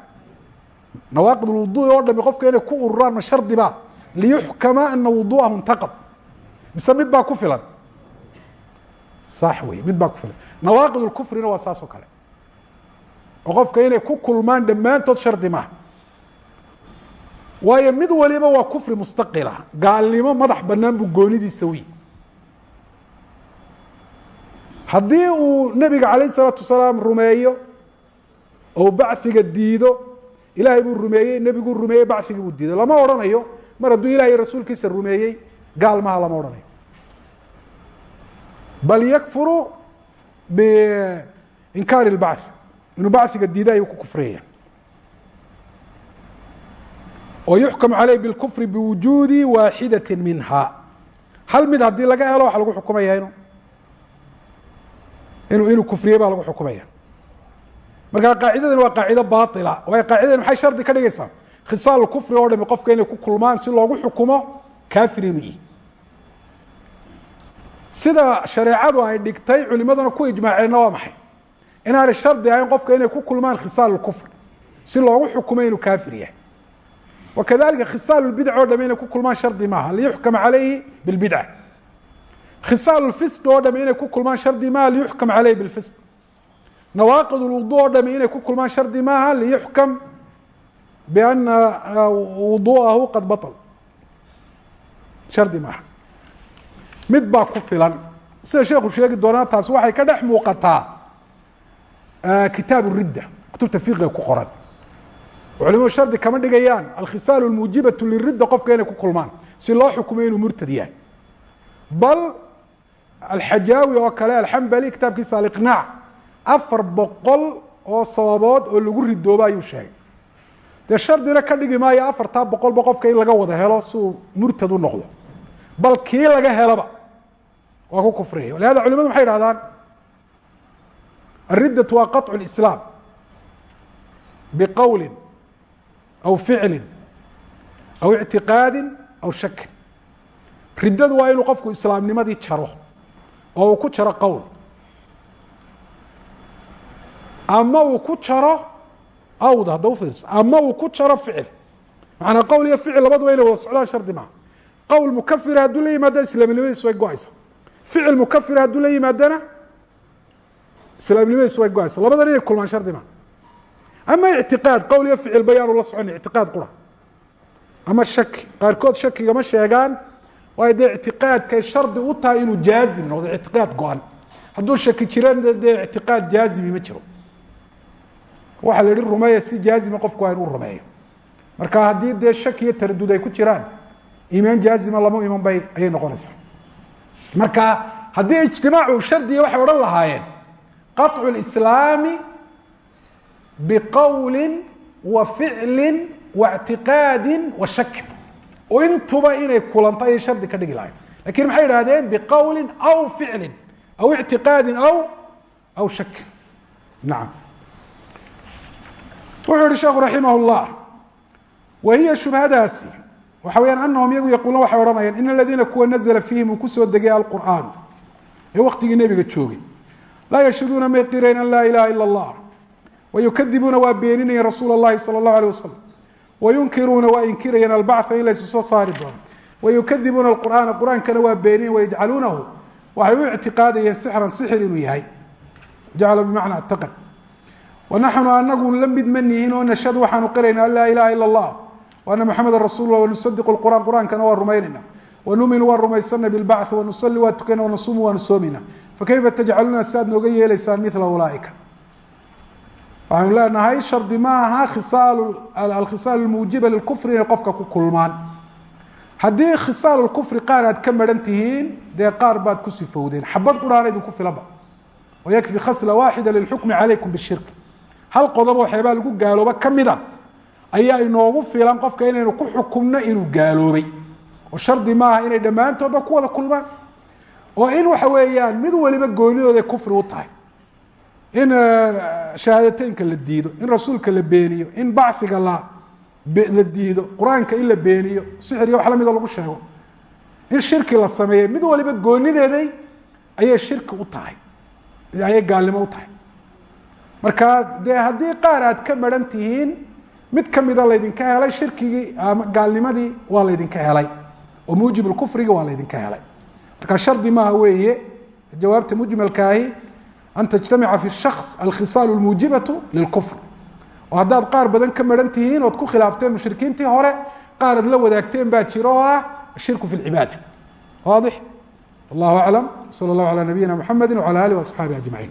nawaaqid lwuduui oo dhami qofka inay ku ururaan ma shardi ba liyuxkama ana wuduuahu intaqad mise mid baa ku filan sax wey mid baa ku filan nawaaqid lkufrina waa saas oo kale oo qofka inay ku kulmaan dhammaantood shardi maaha waayo mid waliba waa kufri mustaqila gaalnimo madax banaan buu goonidiisa wey haddii uu nebiga calayh isalaatu wasalaam rumeeyo oo bachiga diido ilaahay buu rumeeyey nebiguu rumeeyey bachigii buu diiday. Lama odhanayo mar hadduu ilahay rasuulkiisa rumeeyey gaal lama odhanayo. Bal yakfuru biinkaari اlbachi inuu bachiga diiday ayuu ku kufriyaya oo yuxkam caleyh bilkufri biwujuudi waaxidati minha. Hal mid haddii laga helo waxa lagu xukumaya inu inu inuu kufriyey baa lagu xukumaya marka qaacidadan waa qaacido baila waayo qaacidadan maxay shardi ka dhigaysaa? Khisaal kufri oo dhami qofka inay ku kulmaan si loogu xukumo kafir inuu yihi sida shareecadu ay dhigtay culimaduna ku ijmaaceenna waa maxay? Inaanay shardi ahayn qofka inay ku kulmaan khisaal kufr si loogu xukumo inuu kafir yahay. Wakadalika khisaal bidc oo dham inay ku kulmaan shardi maaha. Liyuxkam calayhi bilbidca khisaal fisq oo dham inay ku kulmaan shardi maaha liyuxkam caleyhi bilfisq nawaaqid lwudu oo dhami inay ku kulmaan shardi maaha liyuxkam biana wuduahu qad baطl shardi maaha mid baa ku filan sida sheekhu sheegi doonaa taas waxay ka dhex muuqataa kitaab ridda kutubta fiqiga ku qoran culimadu shardi kama dhigayaan alkhisaal اlmuujibaة liridda qofka inay ku kulmaan si loo xukumay inuu murtad yahay bal alxajaawi oo kale alxambali kitaabkiisa aliqnaac afar boqol oo sababood oo lagu ridoobo ayuu sheegay. Dee shardina ka dhigi maayo afartaa boqolba qofka in laga wada helo si uu murtad u noqdo. Bal kii laga heloba waa ku kufriyayo lihada culimadu maxay idhahdaan ariddatu waa qaطcu اlislaam biqowli aw ficli aw ictiqaadi aw shakin riddadu waa inuu qofku islaamnimadii jaro oo uu ku jaro qowl ama uu ku jaro awda hadda ufiirso ama uu ku jaro ficil. Macanaa qowl iyo ficil labaduba inay wada socdaan shardi maha qowl mukafira hadduu la yimaado islaamnimadiisu way go'aysa. Ficil mukafira hadduu la yimaadana islaamnimadiisu way go'aysa. Labadan inay kulmaan shardi maha ama ictiqaad qowl iyo ficil bayaanu la socon ictiqaad qura. Ama shaki qaarkood shakigama sheegaan waayo dee ictiqaadkay shardi u tahay inuu jaazim noqdo ictiqaad go-an. Hadduu shaki jiran dee ictiqaad jaazimi ma jiro waxaa la yihi rumeeya si jaazima qofku waa inuu rumeeyo marka haddii dee shaki iyo taradud ay ku jiraan iimaan jaazima lama iman bay ayay noqonaysaa marka haddii ijtimaacu shardiya waxay odhan lahaayeen qaطcu اlislaami biqowli wa ficli wa اctiqaadi wa shaki oo intuba inay kulanto ayay shardi ka dhigi lahayen lakin maxay idhahdeen biqowli aw ficli aw ictiqaadi aw aw shaki nacam wuxuu yihi sheekhu raximah اllah wa hiya shubhadaasi waxa weyaan anahum iyagu yaquuluun waxay odhanayaan in aladiina kuwa nazla fiihim uu kusoo degay alqur'aan ee waktigii nebiga joogay laa yashhaduuna may qirayn an laa ilaha ila اllah wayukadibuuna waa beeninayeen rasuula اllahi salى اllahu alيه wasalam wayunkiruuna waa inkirayeen albacثa in laysu soo saari doono wayukadibuuna alqur'aana qur'aankana waa beeninayen wayajcaluunahu waxay u ictiqaadayeen sixran sixir inuu yahay jacla bimacna اctaqad wanaxnu anagu la mid ma nihin oo nashhadu waxaanu qirayna an laa ilaha ila allah ana muxameda rasulula wanusadiqu quraan quraankana waa rumaynayna. Wanuminu waa rumaysana bilbacth wanusali waa tukana wanasuumu waanu soomina fakayfa tajcaluuna si aad nooga yeelaysaan mila ulaaika? Waxaynu leenahay shardi ma aha khisaal muujiba lilkufri inay qofka ku kulmaan. Haddii khisaal kufri qaar aad ka maran tihiin dee qaar baad ku sifowdeen xabad quraanaydinku filaba. Wayakfi khasla waaxida lilxukmi calaykum bishirki hal qodob waxyaabaa lagu gaalooba kamida ayaa inoogu filan qofka inaynu ku xukumno inuu gaaloobay. Oo shardi maaha inay dhammaantoodba ku wada kulmaan. Oo in waxa weeyaan mid waliba goonidooda kufri u tahay. In shahaadateynka la diido in rasuulka la beeniyo in bachiga la la diido qur'aanka in la beeniyo sixir iyo wax lamida lagu sheego. In shirki la sameeyo mid waliba goonideeday ayay shirki u tahay. Ayay gaalnimo u tahay marka dee haddii qaar aad ka maran tihiin mid kamida laydinka helay shirkigii gaalnimadii waa laydinka helay oo muujib waa laydinka helay. Marka shardi maaha weeye jawaabta mujmalkaahi an tajtamica fi shaks alkhisaal lmuujibatu lilkufr oo haddaad qaar badan ka maran tihiin ood ku khilaafteen mushrikiintii hore qaar ad la wadaagteen baa jiro oo ah ashirku fi lcibaada waadix? Wallahu aclam. Sala allahu calaa nabiyina mxamedi wcala alih waasxaabi ajmaciin